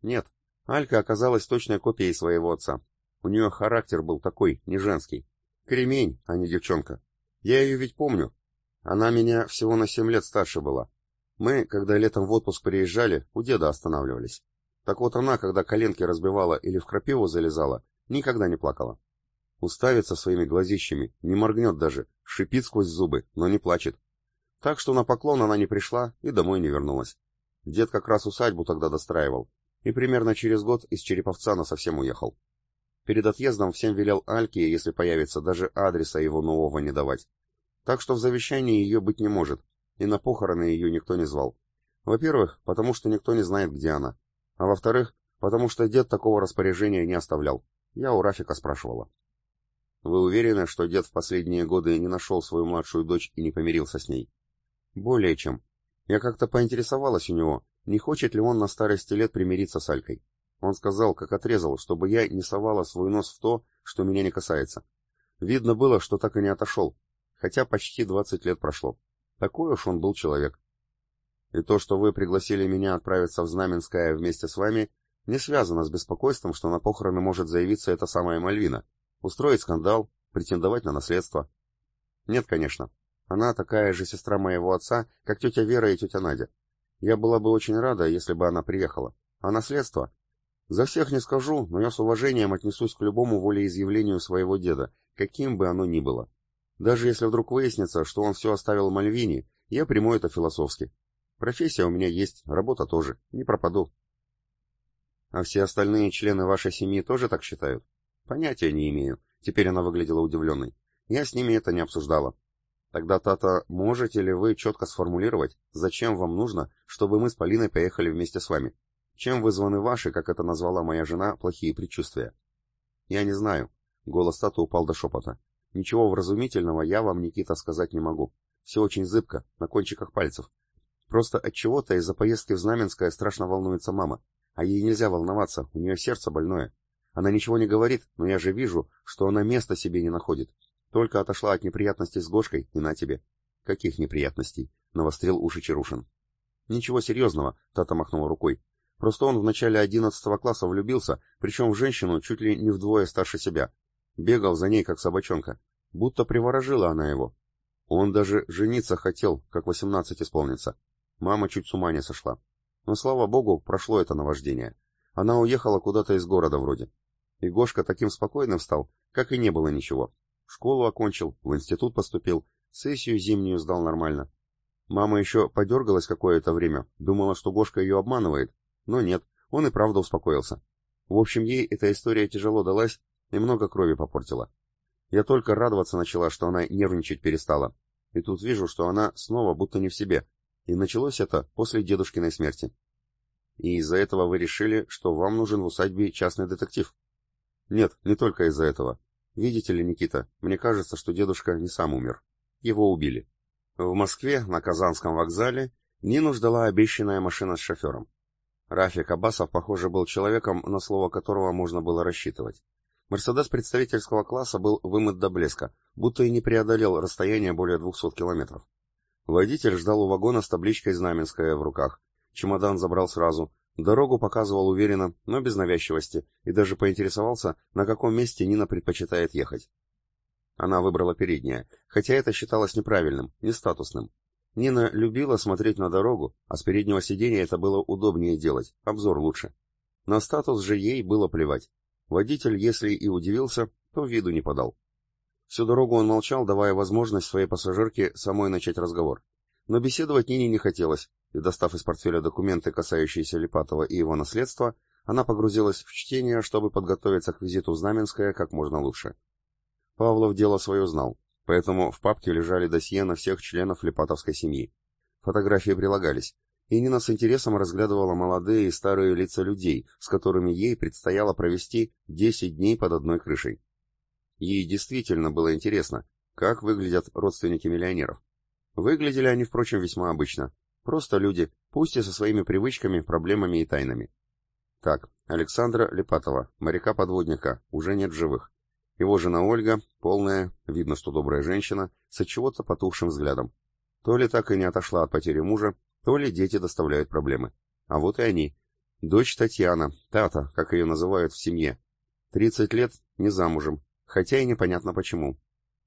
S1: Нет, Алька оказалась точной копией своего отца, у нее характер был такой, не женский. Кремень, а не девчонка. Я ее ведь помню. Она меня всего на семь лет старше была. Мы, когда летом в отпуск приезжали, у деда останавливались. Так вот она, когда коленки разбивала или в крапиву залезала, никогда не плакала. Уставится своими глазищами, не моргнет даже, шипит сквозь зубы, но не плачет. Так что на поклон она не пришла и домой не вернулась. Дед как раз усадьбу тогда достраивал, и примерно через год из Череповца на совсем уехал. Перед отъездом всем велел Альке, если появится, даже адреса его нового не давать. Так что в завещании ее быть не может, и на похороны ее никто не звал. Во-первых, потому что никто не знает, где она. А во-вторых, потому что дед такого распоряжения не оставлял. Я у Рафика спрашивала. Вы уверены, что дед в последние годы не нашел свою младшую дочь и не помирился с ней? Более чем. Я как-то поинтересовалась у него, не хочет ли он на старости лет примириться с Алькой. Он сказал, как отрезал, чтобы я не совала свой нос в то, что меня не касается. Видно было, что так и не отошел, хотя почти двадцать лет прошло. Такой уж он был человек. И то, что вы пригласили меня отправиться в Знаменское вместе с вами, не связано с беспокойством, что на похороны может заявиться эта самая Мальвина, устроить скандал, претендовать на наследство. Нет, конечно. Она такая же сестра моего отца, как тетя Вера и тетя Надя. Я была бы очень рада, если бы она приехала. А наследство? За всех не скажу, но я с уважением отнесусь к любому волеизъявлению своего деда, каким бы оно ни было. Даже если вдруг выяснится, что он все оставил Мальвине, я приму это философски. Профессия у меня есть, работа тоже, не пропаду. А все остальные члены вашей семьи тоже так считают? Понятия не имею. Теперь она выглядела удивленной. Я с ними это не обсуждала. Тогда, Тата, можете ли вы четко сформулировать, зачем вам нужно, чтобы мы с Полиной поехали вместе с вами? Чем вызваны ваши, как это назвала моя жена, плохие предчувствия? Я не знаю. Голос Тата упал до шепота. Ничего вразумительного я вам, Никита, сказать не могу. Все очень зыбко, на кончиках пальцев. Просто от чего-то из-за поездки в Знаменское страшно волнуется мама. А ей нельзя волноваться, у нее сердце больное. Она ничего не говорит, но я же вижу, что она места себе не находит. Только отошла от неприятностей с Гошкой, и на тебе. Каких неприятностей? Навострил уши Чарушин. Ничего серьезного, Тата махнула рукой. Просто он в начале одиннадцатого класса влюбился, причем в женщину чуть ли не вдвое старше себя. Бегал за ней, как собачонка. Будто приворожила она его. Он даже жениться хотел, как восемнадцать исполнится. Мама чуть с ума не сошла. Но, слава богу, прошло это наваждение. Она уехала куда-то из города вроде. И Гошка таким спокойным стал, как и не было ничего. Школу окончил, в институт поступил, сессию зимнюю сдал нормально. Мама еще подергалась какое-то время, думала, что Гошка ее обманывает, но нет, он и правда успокоился. В общем, ей эта история тяжело далась и много крови попортила. Я только радоваться начала, что она нервничать перестала. И тут вижу, что она снова будто не в себе. И началось это после дедушкиной смерти. И из-за этого вы решили, что вам нужен в усадьбе частный детектив? Нет, не только из-за этого. Видите ли, Никита, мне кажется, что дедушка не сам умер. Его убили. В Москве, на Казанском вокзале, Нину ждала обещанная машина с шофером. Рафик Абасов, похоже, был человеком, на слово которого можно было рассчитывать. Мерседес представительского класса был вымыт до блеска, будто и не преодолел расстояние более 200 километров. Водитель ждал у вагона с табличкой «Знаменская» в руках. Чемодан забрал сразу, Дорогу показывал уверенно, но без навязчивости, и даже поинтересовался, на каком месте Нина предпочитает ехать. Она выбрала переднее, хотя это считалось неправильным, не статусным. Нина любила смотреть на дорогу, а с переднего сиденья это было удобнее делать, обзор лучше. На статус же ей было плевать. Водитель, если и удивился, то виду не подал. Всю дорогу он молчал, давая возможность своей пассажирке самой начать разговор. Но беседовать Нине не хотелось, и, достав из портфеля документы, касающиеся Липатова и его наследства, она погрузилась в чтение, чтобы подготовиться к визиту в Знаменское как можно лучше. Павлов дело свое знал, поэтому в папке лежали досье на всех членов Липатовской семьи. Фотографии прилагались, и Нина с интересом разглядывала молодые и старые лица людей, с которыми ей предстояло провести 10 дней под одной крышей. Ей действительно было интересно, как выглядят родственники миллионеров. Выглядели они, впрочем, весьма обычно. Просто люди, пусть и со своими привычками, проблемами и тайнами. Так, Александра Лепатова, моряка-подводника, уже нет живых. Его жена Ольга, полная, видно, что добрая женщина, с чего-то потухшим взглядом. То ли так и не отошла от потери мужа, то ли дети доставляют проблемы. А вот и они. Дочь Татьяна, Тата, как ее называют в семье. Тридцать лет, не замужем, хотя и непонятно почему.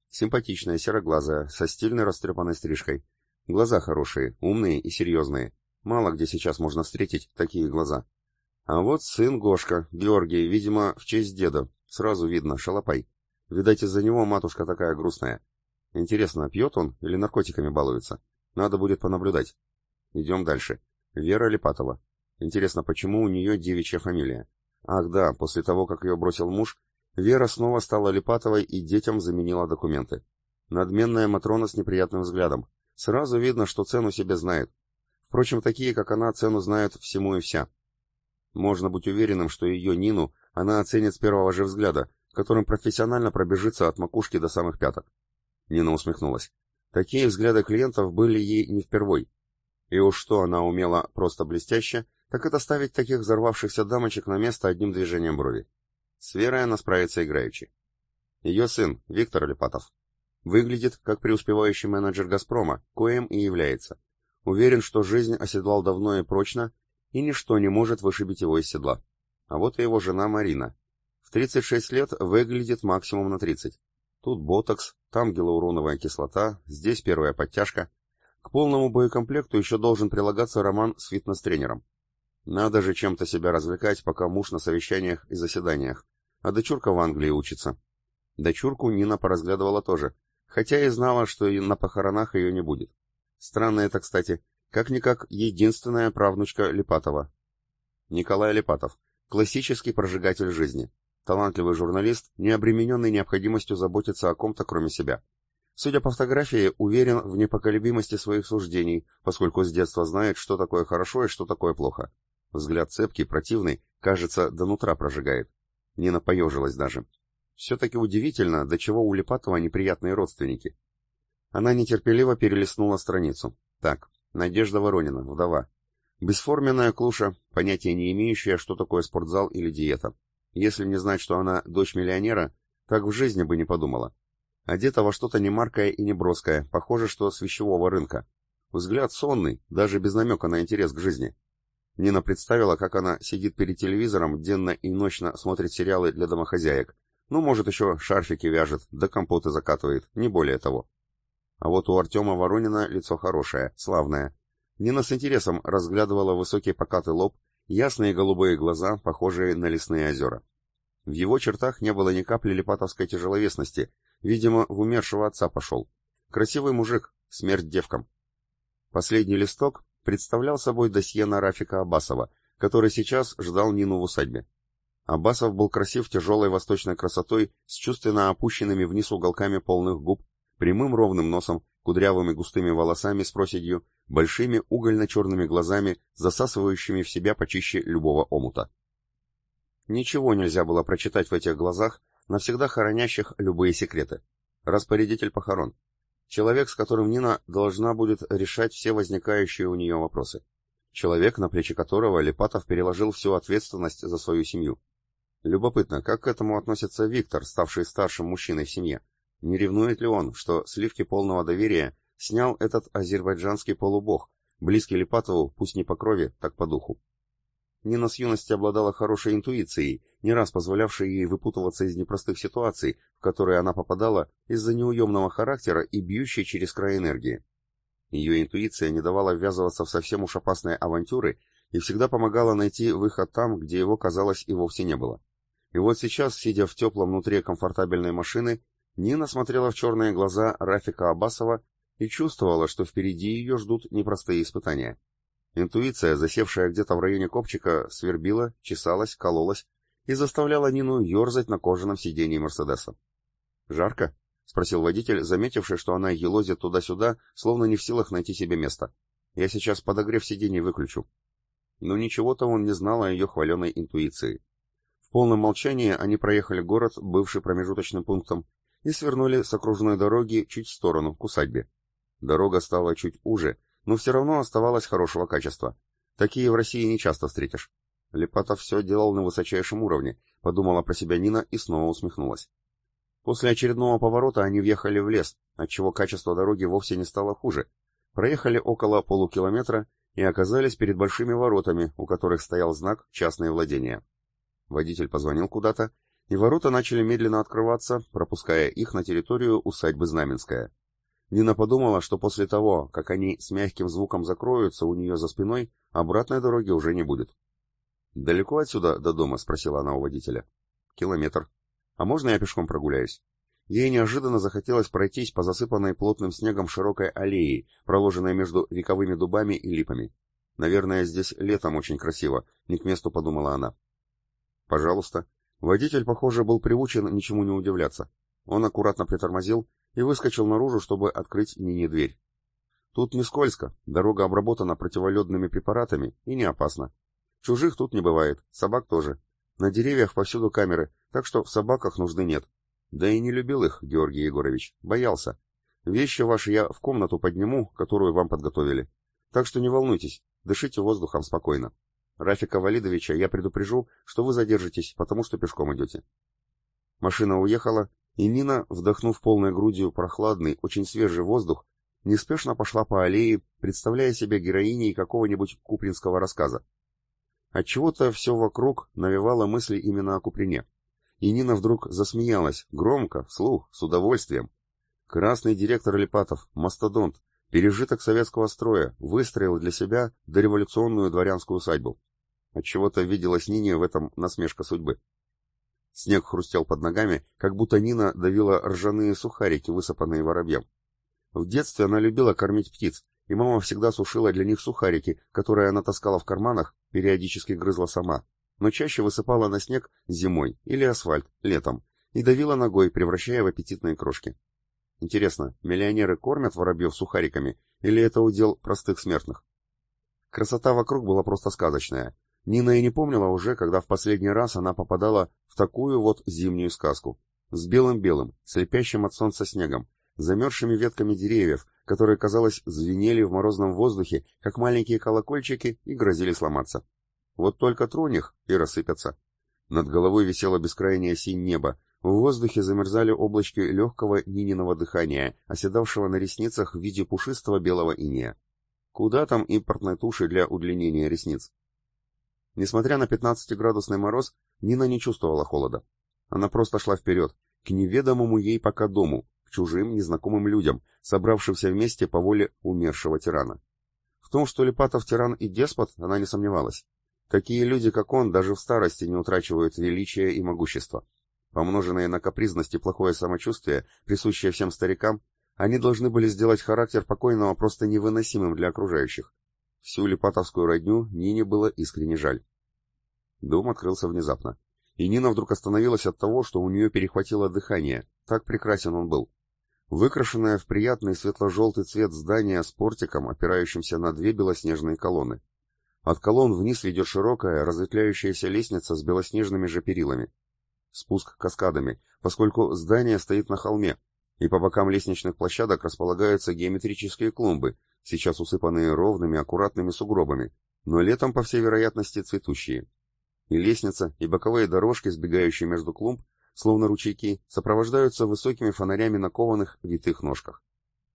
S1: Симпатичная, сероглазая, со стильной растрепанной стрижкой. Глаза хорошие, умные и серьезные. Мало где сейчас можно встретить такие глаза. А вот сын Гошка, Георгий, видимо, в честь деда. Сразу видно, шалопай. Видать, из-за него матушка такая грустная. Интересно, пьет он или наркотиками балуется? Надо будет понаблюдать. Идем дальше. Вера Липатова. Интересно, почему у нее девичья фамилия? Ах да, после того, как ее бросил муж, Вера снова стала Липатовой и детям заменила документы. Надменная Матрона с неприятным взглядом. Сразу видно, что цену себе знает. Впрочем, такие, как она, цену знают всему и вся. Можно быть уверенным, что ее Нину она оценит с первого же взгляда, которым профессионально пробежится от макушки до самых пяток. Нина усмехнулась. Такие взгляды клиентов были ей не впервой. И уж что она умела просто блестяще, так это ставить таких взорвавшихся дамочек на место одним движением брови. С Верой она справится играючи. Ее сын, Виктор Липатов. Выглядит как преуспевающий менеджер «Газпрома», коим и является. Уверен, что жизнь оседлал давно и прочно, и ничто не может вышибить его из седла. А вот и его жена Марина. В 36 лет выглядит максимум на 30. Тут ботокс, там гиалуроновая кислота, здесь первая подтяжка. К полному боекомплекту еще должен прилагаться роман с фитнес-тренером. Надо же чем-то себя развлекать, пока муж на совещаниях и заседаниях. А дочурка в Англии учится. Дочурку Нина поразглядывала тоже, хотя и знала, что и на похоронах ее не будет. Странно это, кстати, как-никак единственная правнучка Липатова. Николай Липатов, классический прожигатель жизни. Талантливый журналист, не обремененный необходимостью заботиться о ком-то, кроме себя. Судя по фотографии, уверен в непоколебимости своих суждений, поскольку с детства знает, что такое хорошо и что такое плохо. Взгляд цепкий, противный, кажется, до нутра прожигает. Нина поежилась даже. Все-таки удивительно, до чего у Липатова неприятные родственники. Она нетерпеливо перелистнула страницу. Так, Надежда Воронина, вдова. Бесформенная клуша, понятия не имеющая, что такое спортзал или диета. Если не знать, что она дочь миллионера, так в жизни бы не подумала. Одета во что-то немаркое и неброское, похоже, что с вещевого рынка. Взгляд сонный, даже без намека на интерес к жизни. Нина представила, как она сидит перед телевизором, денно и ночно смотрит сериалы для домохозяек. Ну, может, еще шарфики вяжет, да компоты закатывает, не более того. А вот у Артема Воронина лицо хорошее, славное. Нина с интересом разглядывала высокий покатый лоб, ясные голубые глаза, похожие на лесные озера. В его чертах не было ни капли липатовской тяжеловесности, видимо, в умершего отца пошел. Красивый мужик, смерть девкам. Последний листок представлял собой досье на Рафика Абасова, который сейчас ждал Нину в усадьбе. Абасов был красив тяжелой восточной красотой с чувственно опущенными вниз уголками полных губ, прямым ровным носом, кудрявыми густыми волосами с проседью, большими угольно-черными глазами, засасывающими в себя почище любого омута. Ничего нельзя было прочитать в этих глазах, навсегда хоронящих любые секреты. Распорядитель похорон. Человек, с которым Нина должна будет решать все возникающие у нее вопросы. Человек, на плечи которого Липатов переложил всю ответственность за свою семью. Любопытно, как к этому относится Виктор, ставший старшим мужчиной в семье. Не ревнует ли он, что сливки полного доверия снял этот азербайджанский полубог, близкий Липатову, пусть не по крови, так по духу? Нина с юности обладала хорошей интуицией, не раз позволявшей ей выпутываться из непростых ситуаций, в которые она попадала из-за неуемного характера и бьющей через край энергии. Ее интуиция не давала ввязываться в совсем уж опасные авантюры и всегда помогала найти выход там, где его, казалось, и вовсе не было. И вот сейчас, сидя в теплом внутри комфортабельной машины, Нина смотрела в черные глаза Рафика Абасова и чувствовала, что впереди ее ждут непростые испытания. Интуиция, засевшая где-то в районе копчика, свербила, чесалась, кололась и заставляла Нину ерзать на кожаном сиденье Мерседеса. «Жарко?» — спросил водитель, заметивший, что она елозит туда-сюда, словно не в силах найти себе место. «Я сейчас подогрев сиденье выключу». Но ничего-то он не знал о ее хваленой интуиции. В полном молчании они проехали город, бывший промежуточным пунктом, и свернули с окружной дороги чуть в сторону, к усадьбе. Дорога стала чуть уже, но все равно оставалась хорошего качества. Такие в России не часто встретишь. Лепатов все делал на высочайшем уровне, подумала про себя Нина и снова усмехнулась. После очередного поворота они въехали в лес, отчего качество дороги вовсе не стало хуже. Проехали около полукилометра и оказались перед большими воротами, у которых стоял знак «Частные владения». Водитель позвонил куда-то, и ворота начали медленно открываться, пропуская их на территорию усадьбы Знаменская. Нина подумала, что после того, как они с мягким звуком закроются у нее за спиной, обратной дороги уже не будет. «Далеко отсюда до дома?» — спросила она у водителя. «Километр. А можно я пешком прогуляюсь?» ей неожиданно захотелось пройтись по засыпанной плотным снегом широкой аллее, проложенной между вековыми дубами и липами. Наверное, здесь летом очень красиво, не к месту подумала она. Пожалуйста. Водитель, похоже, был приучен ничему не удивляться. Он аккуратно притормозил и выскочил наружу, чтобы открыть Нине дверь. Тут не скользко, дорога обработана противоледными препаратами и не опасно. Чужих тут не бывает, собак тоже. На деревьях повсюду камеры, так что в собаках нужды нет. Да и не любил их, Георгий Егорович, боялся. Вещи ваши я в комнату подниму, которую вам подготовили. Так что не волнуйтесь, дышите воздухом спокойно. Рафика Валидовича я предупрежу, что вы задержитесь, потому что пешком идете. Машина уехала, и Нина, вдохнув полной грудью прохладный, очень свежий воздух, неспешно пошла по аллее, представляя себя героиней какого-нибудь купринского рассказа. Отчего-то все вокруг навевало мысли именно о Куприне. И Нина вдруг засмеялась, громко, вслух, с удовольствием. Красный директор Липатов, мастодонт, пережиток советского строя, выстроил для себя дореволюционную дворянскую усадьбу. Отчего-то виделась Нине в этом насмешка судьбы. Снег хрустел под ногами, как будто Нина давила ржаные сухарики, высыпанные воробьем. В детстве она любила кормить птиц, и мама всегда сушила для них сухарики, которые она таскала в карманах, периодически грызла сама, но чаще высыпала на снег зимой или асфальт летом и давила ногой, превращая в аппетитные крошки. Интересно, миллионеры кормят воробьев сухариками или это удел простых смертных? Красота вокруг была просто сказочная. Нина и не помнила уже, когда в последний раз она попадала в такую вот зимнюю сказку. С белым-белым, слепящим от солнца снегом, замерзшими ветками деревьев, которые, казалось, звенели в морозном воздухе, как маленькие колокольчики, и грозили сломаться. Вот только тронь их и рассыпятся. Над головой висело бескрайнее синь небо, в воздухе замерзали облачки легкого Нининого дыхания, оседавшего на ресницах в виде пушистого белого инея. Куда там импортной туши для удлинения ресниц? Несмотря на 15-градусный мороз, Нина не чувствовала холода. Она просто шла вперед, к неведомому ей пока дому, к чужим, незнакомым людям, собравшимся вместе по воле умершего тирана. В том, что Липатов тиран и деспот, она не сомневалась. Такие люди, как он, даже в старости не утрачивают величия и могущества. Помноженные на капризность и плохое самочувствие, присущее всем старикам, они должны были сделать характер покойного просто невыносимым для окружающих. Всю липатовскую родню Нине было искренне жаль. Дом открылся внезапно. И Нина вдруг остановилась от того, что у нее перехватило дыхание. Так прекрасен он был. Выкрашенное в приятный светло-желтый цвет здание с портиком, опирающимся на две белоснежные колонны. От колонн вниз ведет широкая, разветвляющаяся лестница с белоснежными же перилами. Спуск каскадами, поскольку здание стоит на холме, и по бокам лестничных площадок располагаются геометрические клумбы, сейчас усыпанные ровными, аккуратными сугробами, но летом, по всей вероятности, цветущие. И лестница, и боковые дорожки, сбегающие между клумб, словно ручейки, сопровождаются высокими фонарями на кованых витых ножках.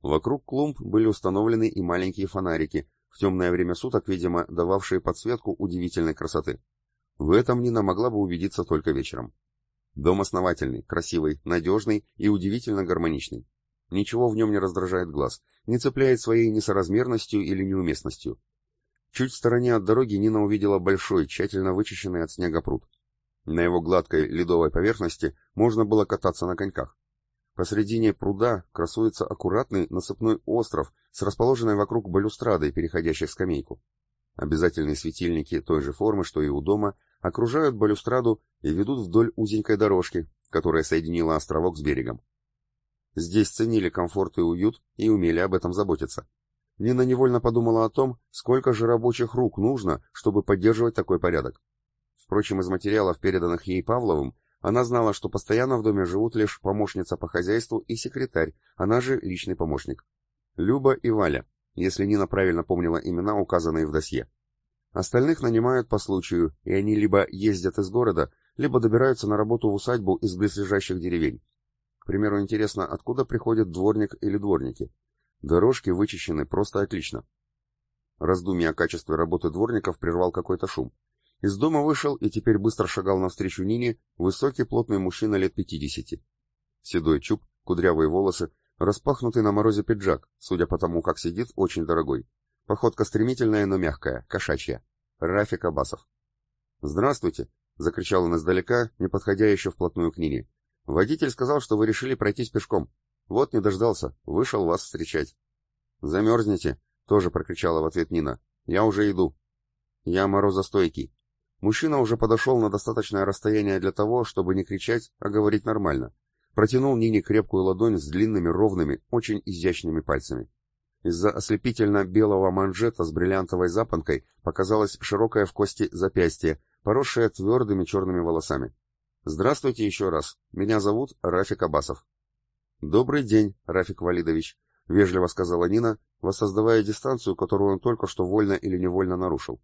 S1: Вокруг клумб были установлены и маленькие фонарики, в темное время суток, видимо, дававшие подсветку удивительной красоты. В этом Нина могла бы убедиться только вечером. Дом основательный, красивый, надежный и удивительно гармоничный. Ничего в нем не раздражает глаз, не цепляет своей несоразмерностью или неуместностью. Чуть в стороне от дороги Нина увидела большой, тщательно вычищенный от снега пруд. На его гладкой ледовой поверхности можно было кататься на коньках. Посредине пруда красуется аккуратный насыпной остров с расположенной вокруг балюстрадой, переходящей в скамейку. Обязательные светильники той же формы, что и у дома, окружают балюстраду и ведут вдоль узенькой дорожки, которая соединила островок с берегом. Здесь ценили комфорт и уют и умели об этом заботиться. Нина невольно подумала о том, сколько же рабочих рук нужно, чтобы поддерживать такой порядок. Впрочем, из материалов, переданных ей Павловым, она знала, что постоянно в доме живут лишь помощница по хозяйству и секретарь, она же личный помощник. Люба и Валя, если Нина правильно помнила имена, указанные в досье. Остальных нанимают по случаю, и они либо ездят из города, либо добираются на работу в усадьбу из близлежащих деревень. К примеру, интересно, откуда приходит дворник или дворники? Дорожки вычищены просто отлично. Раздумье о качестве работы дворников прервал какой-то шум. Из дома вышел и теперь быстро шагал навстречу Нине высокий плотный мужчина лет пятидесяти. Седой чуб, кудрявые волосы, распахнутый на морозе пиджак, судя по тому, как сидит, очень дорогой. Походка стремительная, но мягкая, кошачья. Рафик Абасов. «Здравствуйте!» — закричал он издалека, не подходя еще вплотную к Нине. Водитель сказал, что вы решили пройтись пешком. Вот не дождался, вышел вас встречать. Замерзнете, тоже прокричала в ответ Нина. Я уже иду. Я морозостойкий. Мужчина уже подошел на достаточное расстояние для того, чтобы не кричать, а говорить нормально. Протянул Нине крепкую ладонь с длинными, ровными, очень изящными пальцами. Из-за ослепительно-белого манжета с бриллиантовой запонкой показалось широкое в кости запястье, поросшее твердыми черными волосами. «Здравствуйте еще раз. Меня зовут Рафик Абасов». «Добрый день, Рафик Валидович», — вежливо сказала Нина, воссоздавая дистанцию, которую он только что вольно или невольно нарушил.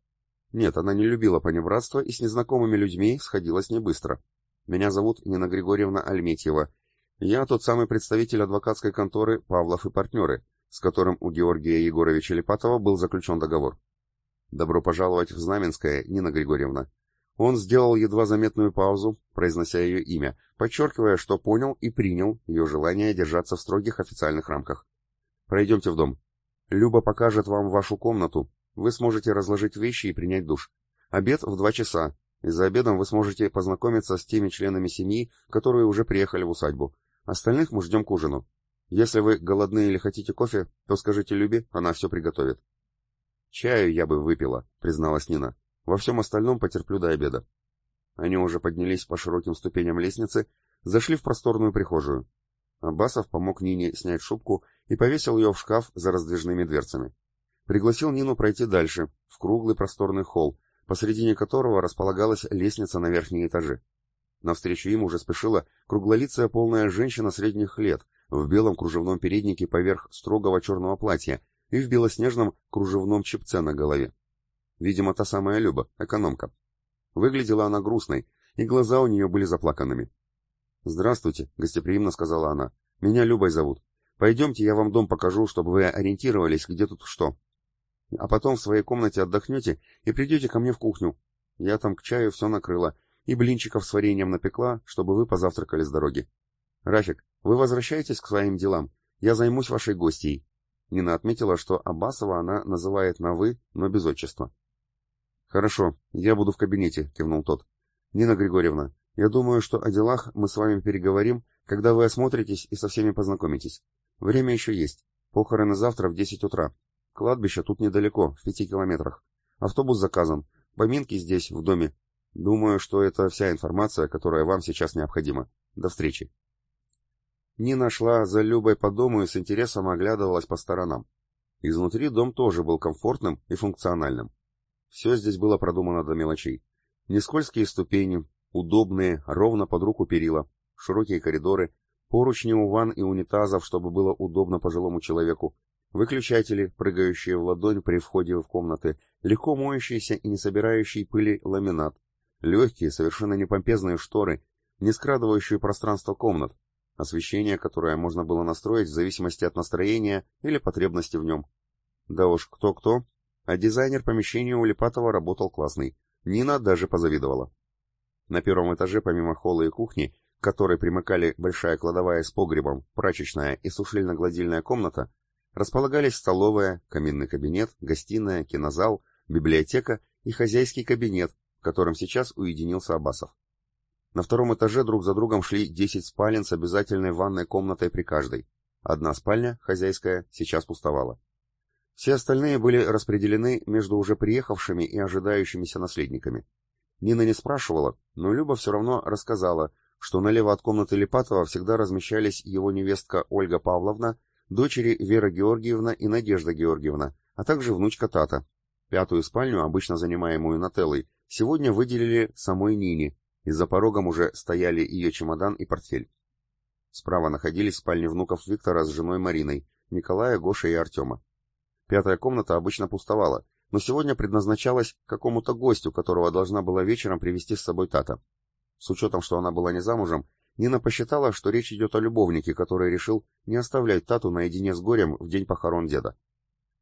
S1: Нет, она не любила понебратства и с незнакомыми людьми сходилась не быстро. «Меня зовут Нина Григорьевна Альметьева. Я тот самый представитель адвокатской конторы «Павлов и партнеры», с которым у Георгия Егоровича Липатова был заключен договор. «Добро пожаловать в Знаменское, Нина Григорьевна». Он сделал едва заметную паузу, произнося ее имя, подчеркивая, что понял и принял ее желание держаться в строгих официальных рамках. «Пройдемте в дом. Люба покажет вам вашу комнату. Вы сможете разложить вещи и принять душ. Обед в два часа, и за обедом вы сможете познакомиться с теми членами семьи, которые уже приехали в усадьбу. Остальных мы ждем к ужину. Если вы голодны или хотите кофе, то скажите Любе, она все приготовит. Чаю я бы выпила, призналась Нина. Во всем остальном потерплю до обеда. Они уже поднялись по широким ступеням лестницы, зашли в просторную прихожую. Абасов помог Нине снять шубку и повесил ее в шкаф за раздвижными дверцами. Пригласил Нину пройти дальше, в круглый просторный холл, посредине которого располагалась лестница на верхние этажи. Навстречу им уже спешила круглолицая полная женщина средних лет, в белом кружевном переднике поверх строгого черного платья и в белоснежном кружевном чепце на голове. Видимо, та самая Люба, экономка. Выглядела она грустной, и глаза у нее были заплаканными. «Здравствуйте», — гостеприимно сказала она. «Меня Любой зовут. Пойдемте, я вам дом покажу, чтобы вы ориентировались, где тут что. А потом в своей комнате отдохнете и придете ко мне в кухню. Я там к чаю все накрыла, и блинчиков с вареньем напекла, чтобы вы позавтракали с дороги. Рафик, вы возвращаетесь к своим делам. Я займусь вашей гостьей. Нина отметила, что Абасова она называет на «вы», но без отчества. «Хорошо, я буду в кабинете», — кивнул тот. «Нина Григорьевна, я думаю, что о делах мы с вами переговорим, когда вы осмотритесь и со всеми познакомитесь. Время еще есть. Похороны завтра в десять утра. Кладбище тут недалеко, в пяти километрах. Автобус заказан. Поминки здесь, в доме. Думаю, что это вся информация, которая вам сейчас необходима. До встречи». Нина шла за Любой по дому и с интересом оглядывалась по сторонам. Изнутри дом тоже был комфортным и функциональным. Все здесь было продумано до мелочей. Нескользкие ступени, удобные, ровно под руку перила, широкие коридоры, поручни у ванн и унитазов, чтобы было удобно пожилому человеку, выключатели, прыгающие в ладонь при входе в комнаты, легко моющийся и не собирающий пыли ламинат, легкие, совершенно непомпезные шторы, не скрадывающие пространство комнат, освещение, которое можно было настроить в зависимости от настроения или потребности в нем. Да уж, кто-кто, а дизайнер помещения у Липатова работал классный. Нина даже позавидовала. На первом этаже, помимо холла и кухни, к которой примыкали большая кладовая с погребом, прачечная и сушильно-гладильная комната, располагались столовая, каминный кабинет, гостиная, кинозал, библиотека и хозяйский кабинет, в котором сейчас уединился Абасов. На втором этаже друг за другом шли 10 спален с обязательной ванной комнатой при каждой. Одна спальня, хозяйская, сейчас пустовала. Все остальные были распределены между уже приехавшими и ожидающимися наследниками. Нина не спрашивала, но Люба все равно рассказала, что налево от комнаты Липатова всегда размещались его невестка Ольга Павловна, дочери Вера Георгиевна и Надежда Георгиевна, а также внучка Тата. Пятую спальню, обычно занимаемую Нателлой, сегодня выделили самой Нине, и за порогом уже стояли ее чемодан и портфель. Справа находились спальни внуков Виктора с женой Мариной, Николая, Гоша и Артема. Пятая комната обычно пустовала, но сегодня предназначалась какому-то гостю, которого должна была вечером привести с собой Тата. С учетом, что она была не замужем, Нина посчитала, что речь идет о любовнике, который решил не оставлять Тату наедине с горем в день похорон деда.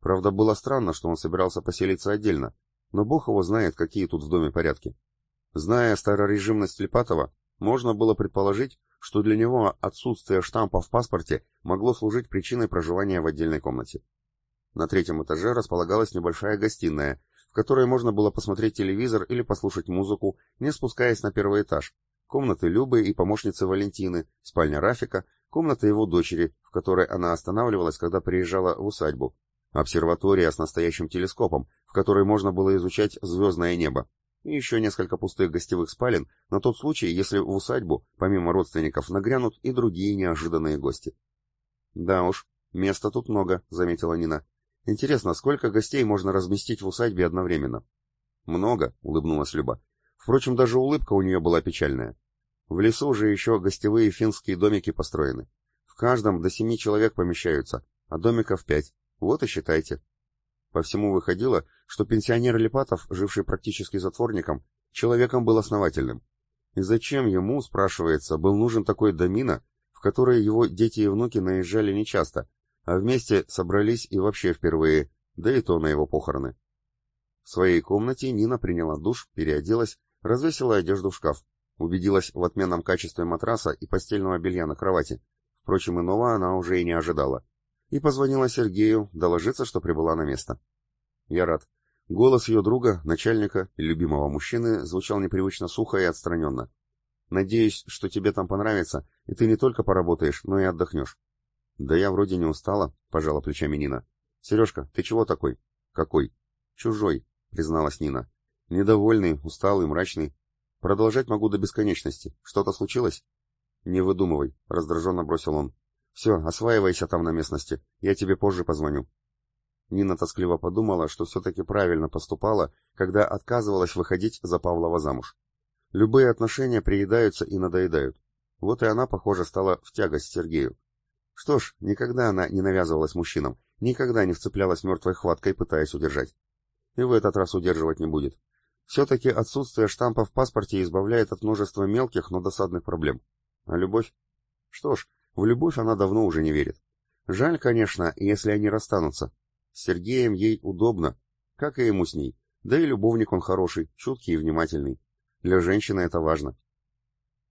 S1: Правда, было странно, что он собирался поселиться отдельно, но бог его знает, какие тут в доме порядки. Зная старорежимность Липатова, можно было предположить, что для него отсутствие штампа в паспорте могло служить причиной проживания в отдельной комнате. На третьем этаже располагалась небольшая гостиная, в которой можно было посмотреть телевизор или послушать музыку, не спускаясь на первый этаж, комнаты Любы и помощницы Валентины, спальня Рафика, комната его дочери, в которой она останавливалась, когда приезжала в усадьбу, обсерватория с настоящим телескопом, в которой можно было изучать звездное небо, и еще несколько пустых гостевых спален на тот случай, если в усадьбу, помимо родственников, нагрянут и другие неожиданные гости. «Да уж, места тут много», — заметила Нина. «Интересно, сколько гостей можно разместить в усадьбе одновременно?» «Много», — улыбнулась Люба. Впрочем, даже улыбка у нее была печальная. В лесу же еще гостевые финские домики построены. В каждом до семи человек помещаются, а домиков пять. Вот и считайте. По всему выходило, что пенсионер Липатов, живший практически затворником, человеком был основательным. И зачем ему, спрашивается, был нужен такой домина, в который его дети и внуки наезжали нечасто, а вместе собрались и вообще впервые, да и то на его похороны. В своей комнате Нина приняла душ, переоделась, развесила одежду в шкаф, убедилась в отменном качестве матраса и постельного белья на кровати. Впрочем, иного она уже и не ожидала и позвонила Сергею доложиться, что прибыла на место. Я рад. Голос ее друга, начальника и любимого мужчины звучал непривычно сухо и отстраненно. «Надеюсь, что тебе там понравится, и ты не только поработаешь, но и отдохнешь». «Да я вроде не устала», — пожала плечами Нина. «Сережка, ты чего такой?» «Какой?» «Чужой», — призналась Нина. «Недовольный, усталый, мрачный. Продолжать могу до бесконечности. Что-то случилось?» «Не выдумывай», — раздраженно бросил он. Все, осваивайся там на местности, я тебе позже позвоню. Нина тоскливо подумала, что все-таки правильно поступала, когда отказывалась выходить за Павлова замуж. Любые отношения приедаются и надоедают. Вот и она, похоже, стала в тягость Сергею. Что ж, никогда она не навязывалась мужчинам, никогда не вцеплялась мертвой хваткой, пытаясь удержать. И в этот раз удерживать не будет. Все-таки отсутствие штампа в паспорте избавляет от множества мелких, но досадных проблем. А любовь? Что ж, в любовь она давно уже не верит. Жаль, конечно, если они расстанутся. С Сергеем ей удобно, как и ему с ней. Да и любовник он хороший, чуткий и внимательный. Для женщины это важно.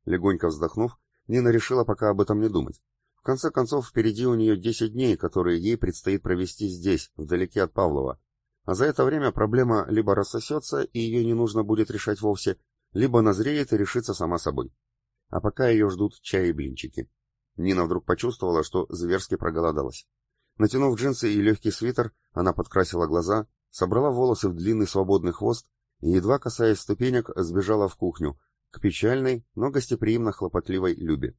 S1: Легонько вздохнув, Нина решила пока об этом не думать. В конце концов, впереди у нее 10 дней, которые ей предстоит провести здесь, вдалеке от Павлова. А за это время проблема либо рассосется, и ее не нужно будет решать вовсе, либо назреет и решится сама собой. А пока ее ждут чай и блинчики. Нина вдруг почувствовала, что зверски проголодалась. Натянув джинсы и легкий свитер, она подкрасила глаза, собрала волосы в длинный свободный хвост и, едва касаясь ступенек, сбежала в кухню, к печальной, но гостеприимно хлопотливой Любе.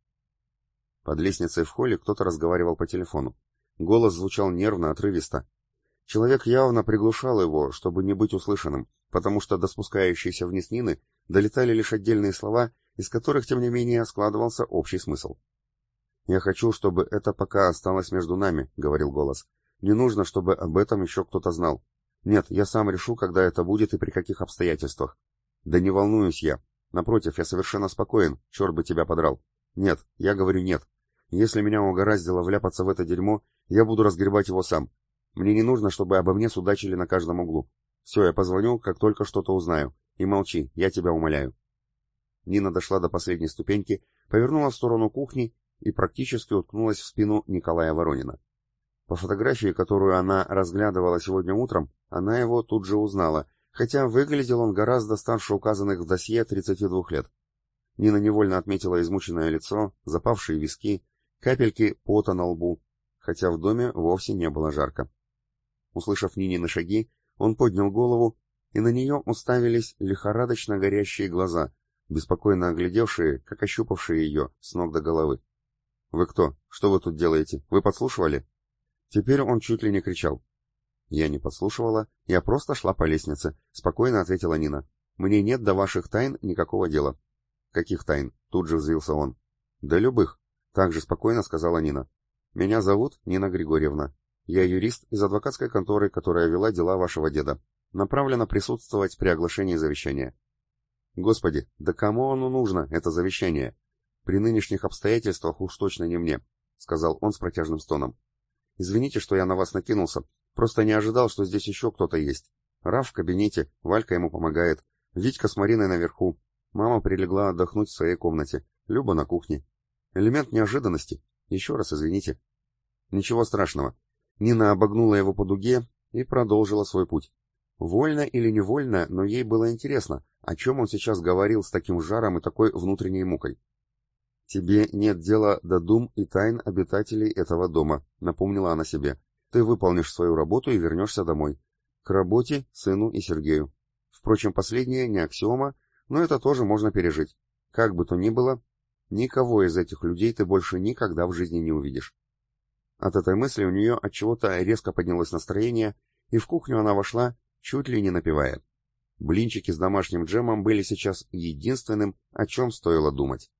S1: Под лестницей в холле кто-то разговаривал по телефону. Голос звучал нервно, отрывисто. Человек явно приглушал его, чтобы не быть услышанным, потому что до спускающейся вниз Нины долетали лишь отдельные слова, из которых, тем не менее, складывался общий смысл. «Я хочу, чтобы это пока осталось между нами», — говорил голос. «Не нужно, чтобы об этом еще кто-то знал. Нет, я сам решу, когда это будет и при каких обстоятельствах. Да не волнуюсь я. Напротив, я совершенно спокоен, черт бы тебя подрал. Нет, я говорю нет. Если меня угораздило вляпаться в это дерьмо, я буду разгребать его сам. Мне не нужно, чтобы обо мне судачили на каждом углу. Все, я позвоню, как только что-то узнаю. И молчи, я тебя умоляю». Нина дошла до последней ступеньки, повернула в сторону кухни и практически уткнулась в спину Николая Воронина. По фотографии, которую она разглядывала сегодня утром, она его тут же узнала, хотя выглядел он гораздо старше указанных в досье 32 лет. Нина невольно отметила измученное лицо, запавшие виски, капельки пота на лбу, хотя в доме вовсе не было жарко. Услышав Нинины шаги, он поднял голову, и на нее уставились лихорадочно горящие глаза, беспокойно оглядевшие, как ощупавшие ее с ног до головы. «Вы кто? Что вы тут делаете? Вы подслушивали?» Теперь он чуть ли не кричал. «Я не подслушивала, я просто шла по лестнице», — спокойно ответила Нина. «Мне нет до ваших тайн никакого дела». «Каких тайн?» — тут же взвился он. «Да любых», — также спокойно сказала Нина. «Меня зовут Нина Григорьевна. Я юрист из адвокатской конторы, которая вела дела вашего деда. Направлена присутствовать при оглашении завещания». «Господи, да кому оно нужно, это завещание?» При нынешних обстоятельствах уж точно не мне, сказал он с протяжным стоном. Извините, что я на вас накинулся. Просто не ожидал, что здесь еще кто-то есть. Раф в кабинете, Валька ему помогает. Витька с Мариной наверху. Мама прилегла отдохнуть в своей комнате. Люба на кухне. Элемент неожиданности. Еще раз извините. Ничего страшного. Нина обогнула его по дуге и продолжила свой путь. Вольно или невольно, но ей было интересно, о чем он сейчас говорил с таким жаром и такой внутренней мукой. «Тебе нет дела до дум и тайн обитателей этого дома», — напомнила она себе. «Ты выполнишь свою работу и вернешься домой. К работе, сыну и Сергею. Впрочем, последнее не аксиома, но это тоже можно пережить. Как бы то ни было, никого из этих людей ты больше никогда в жизни не увидишь». От этой мысли у нее от чего-то резко поднялось настроение, и в кухню она вошла, чуть ли не напевая. Блинчики с домашним джемом были сейчас единственным, о чем стоило думать.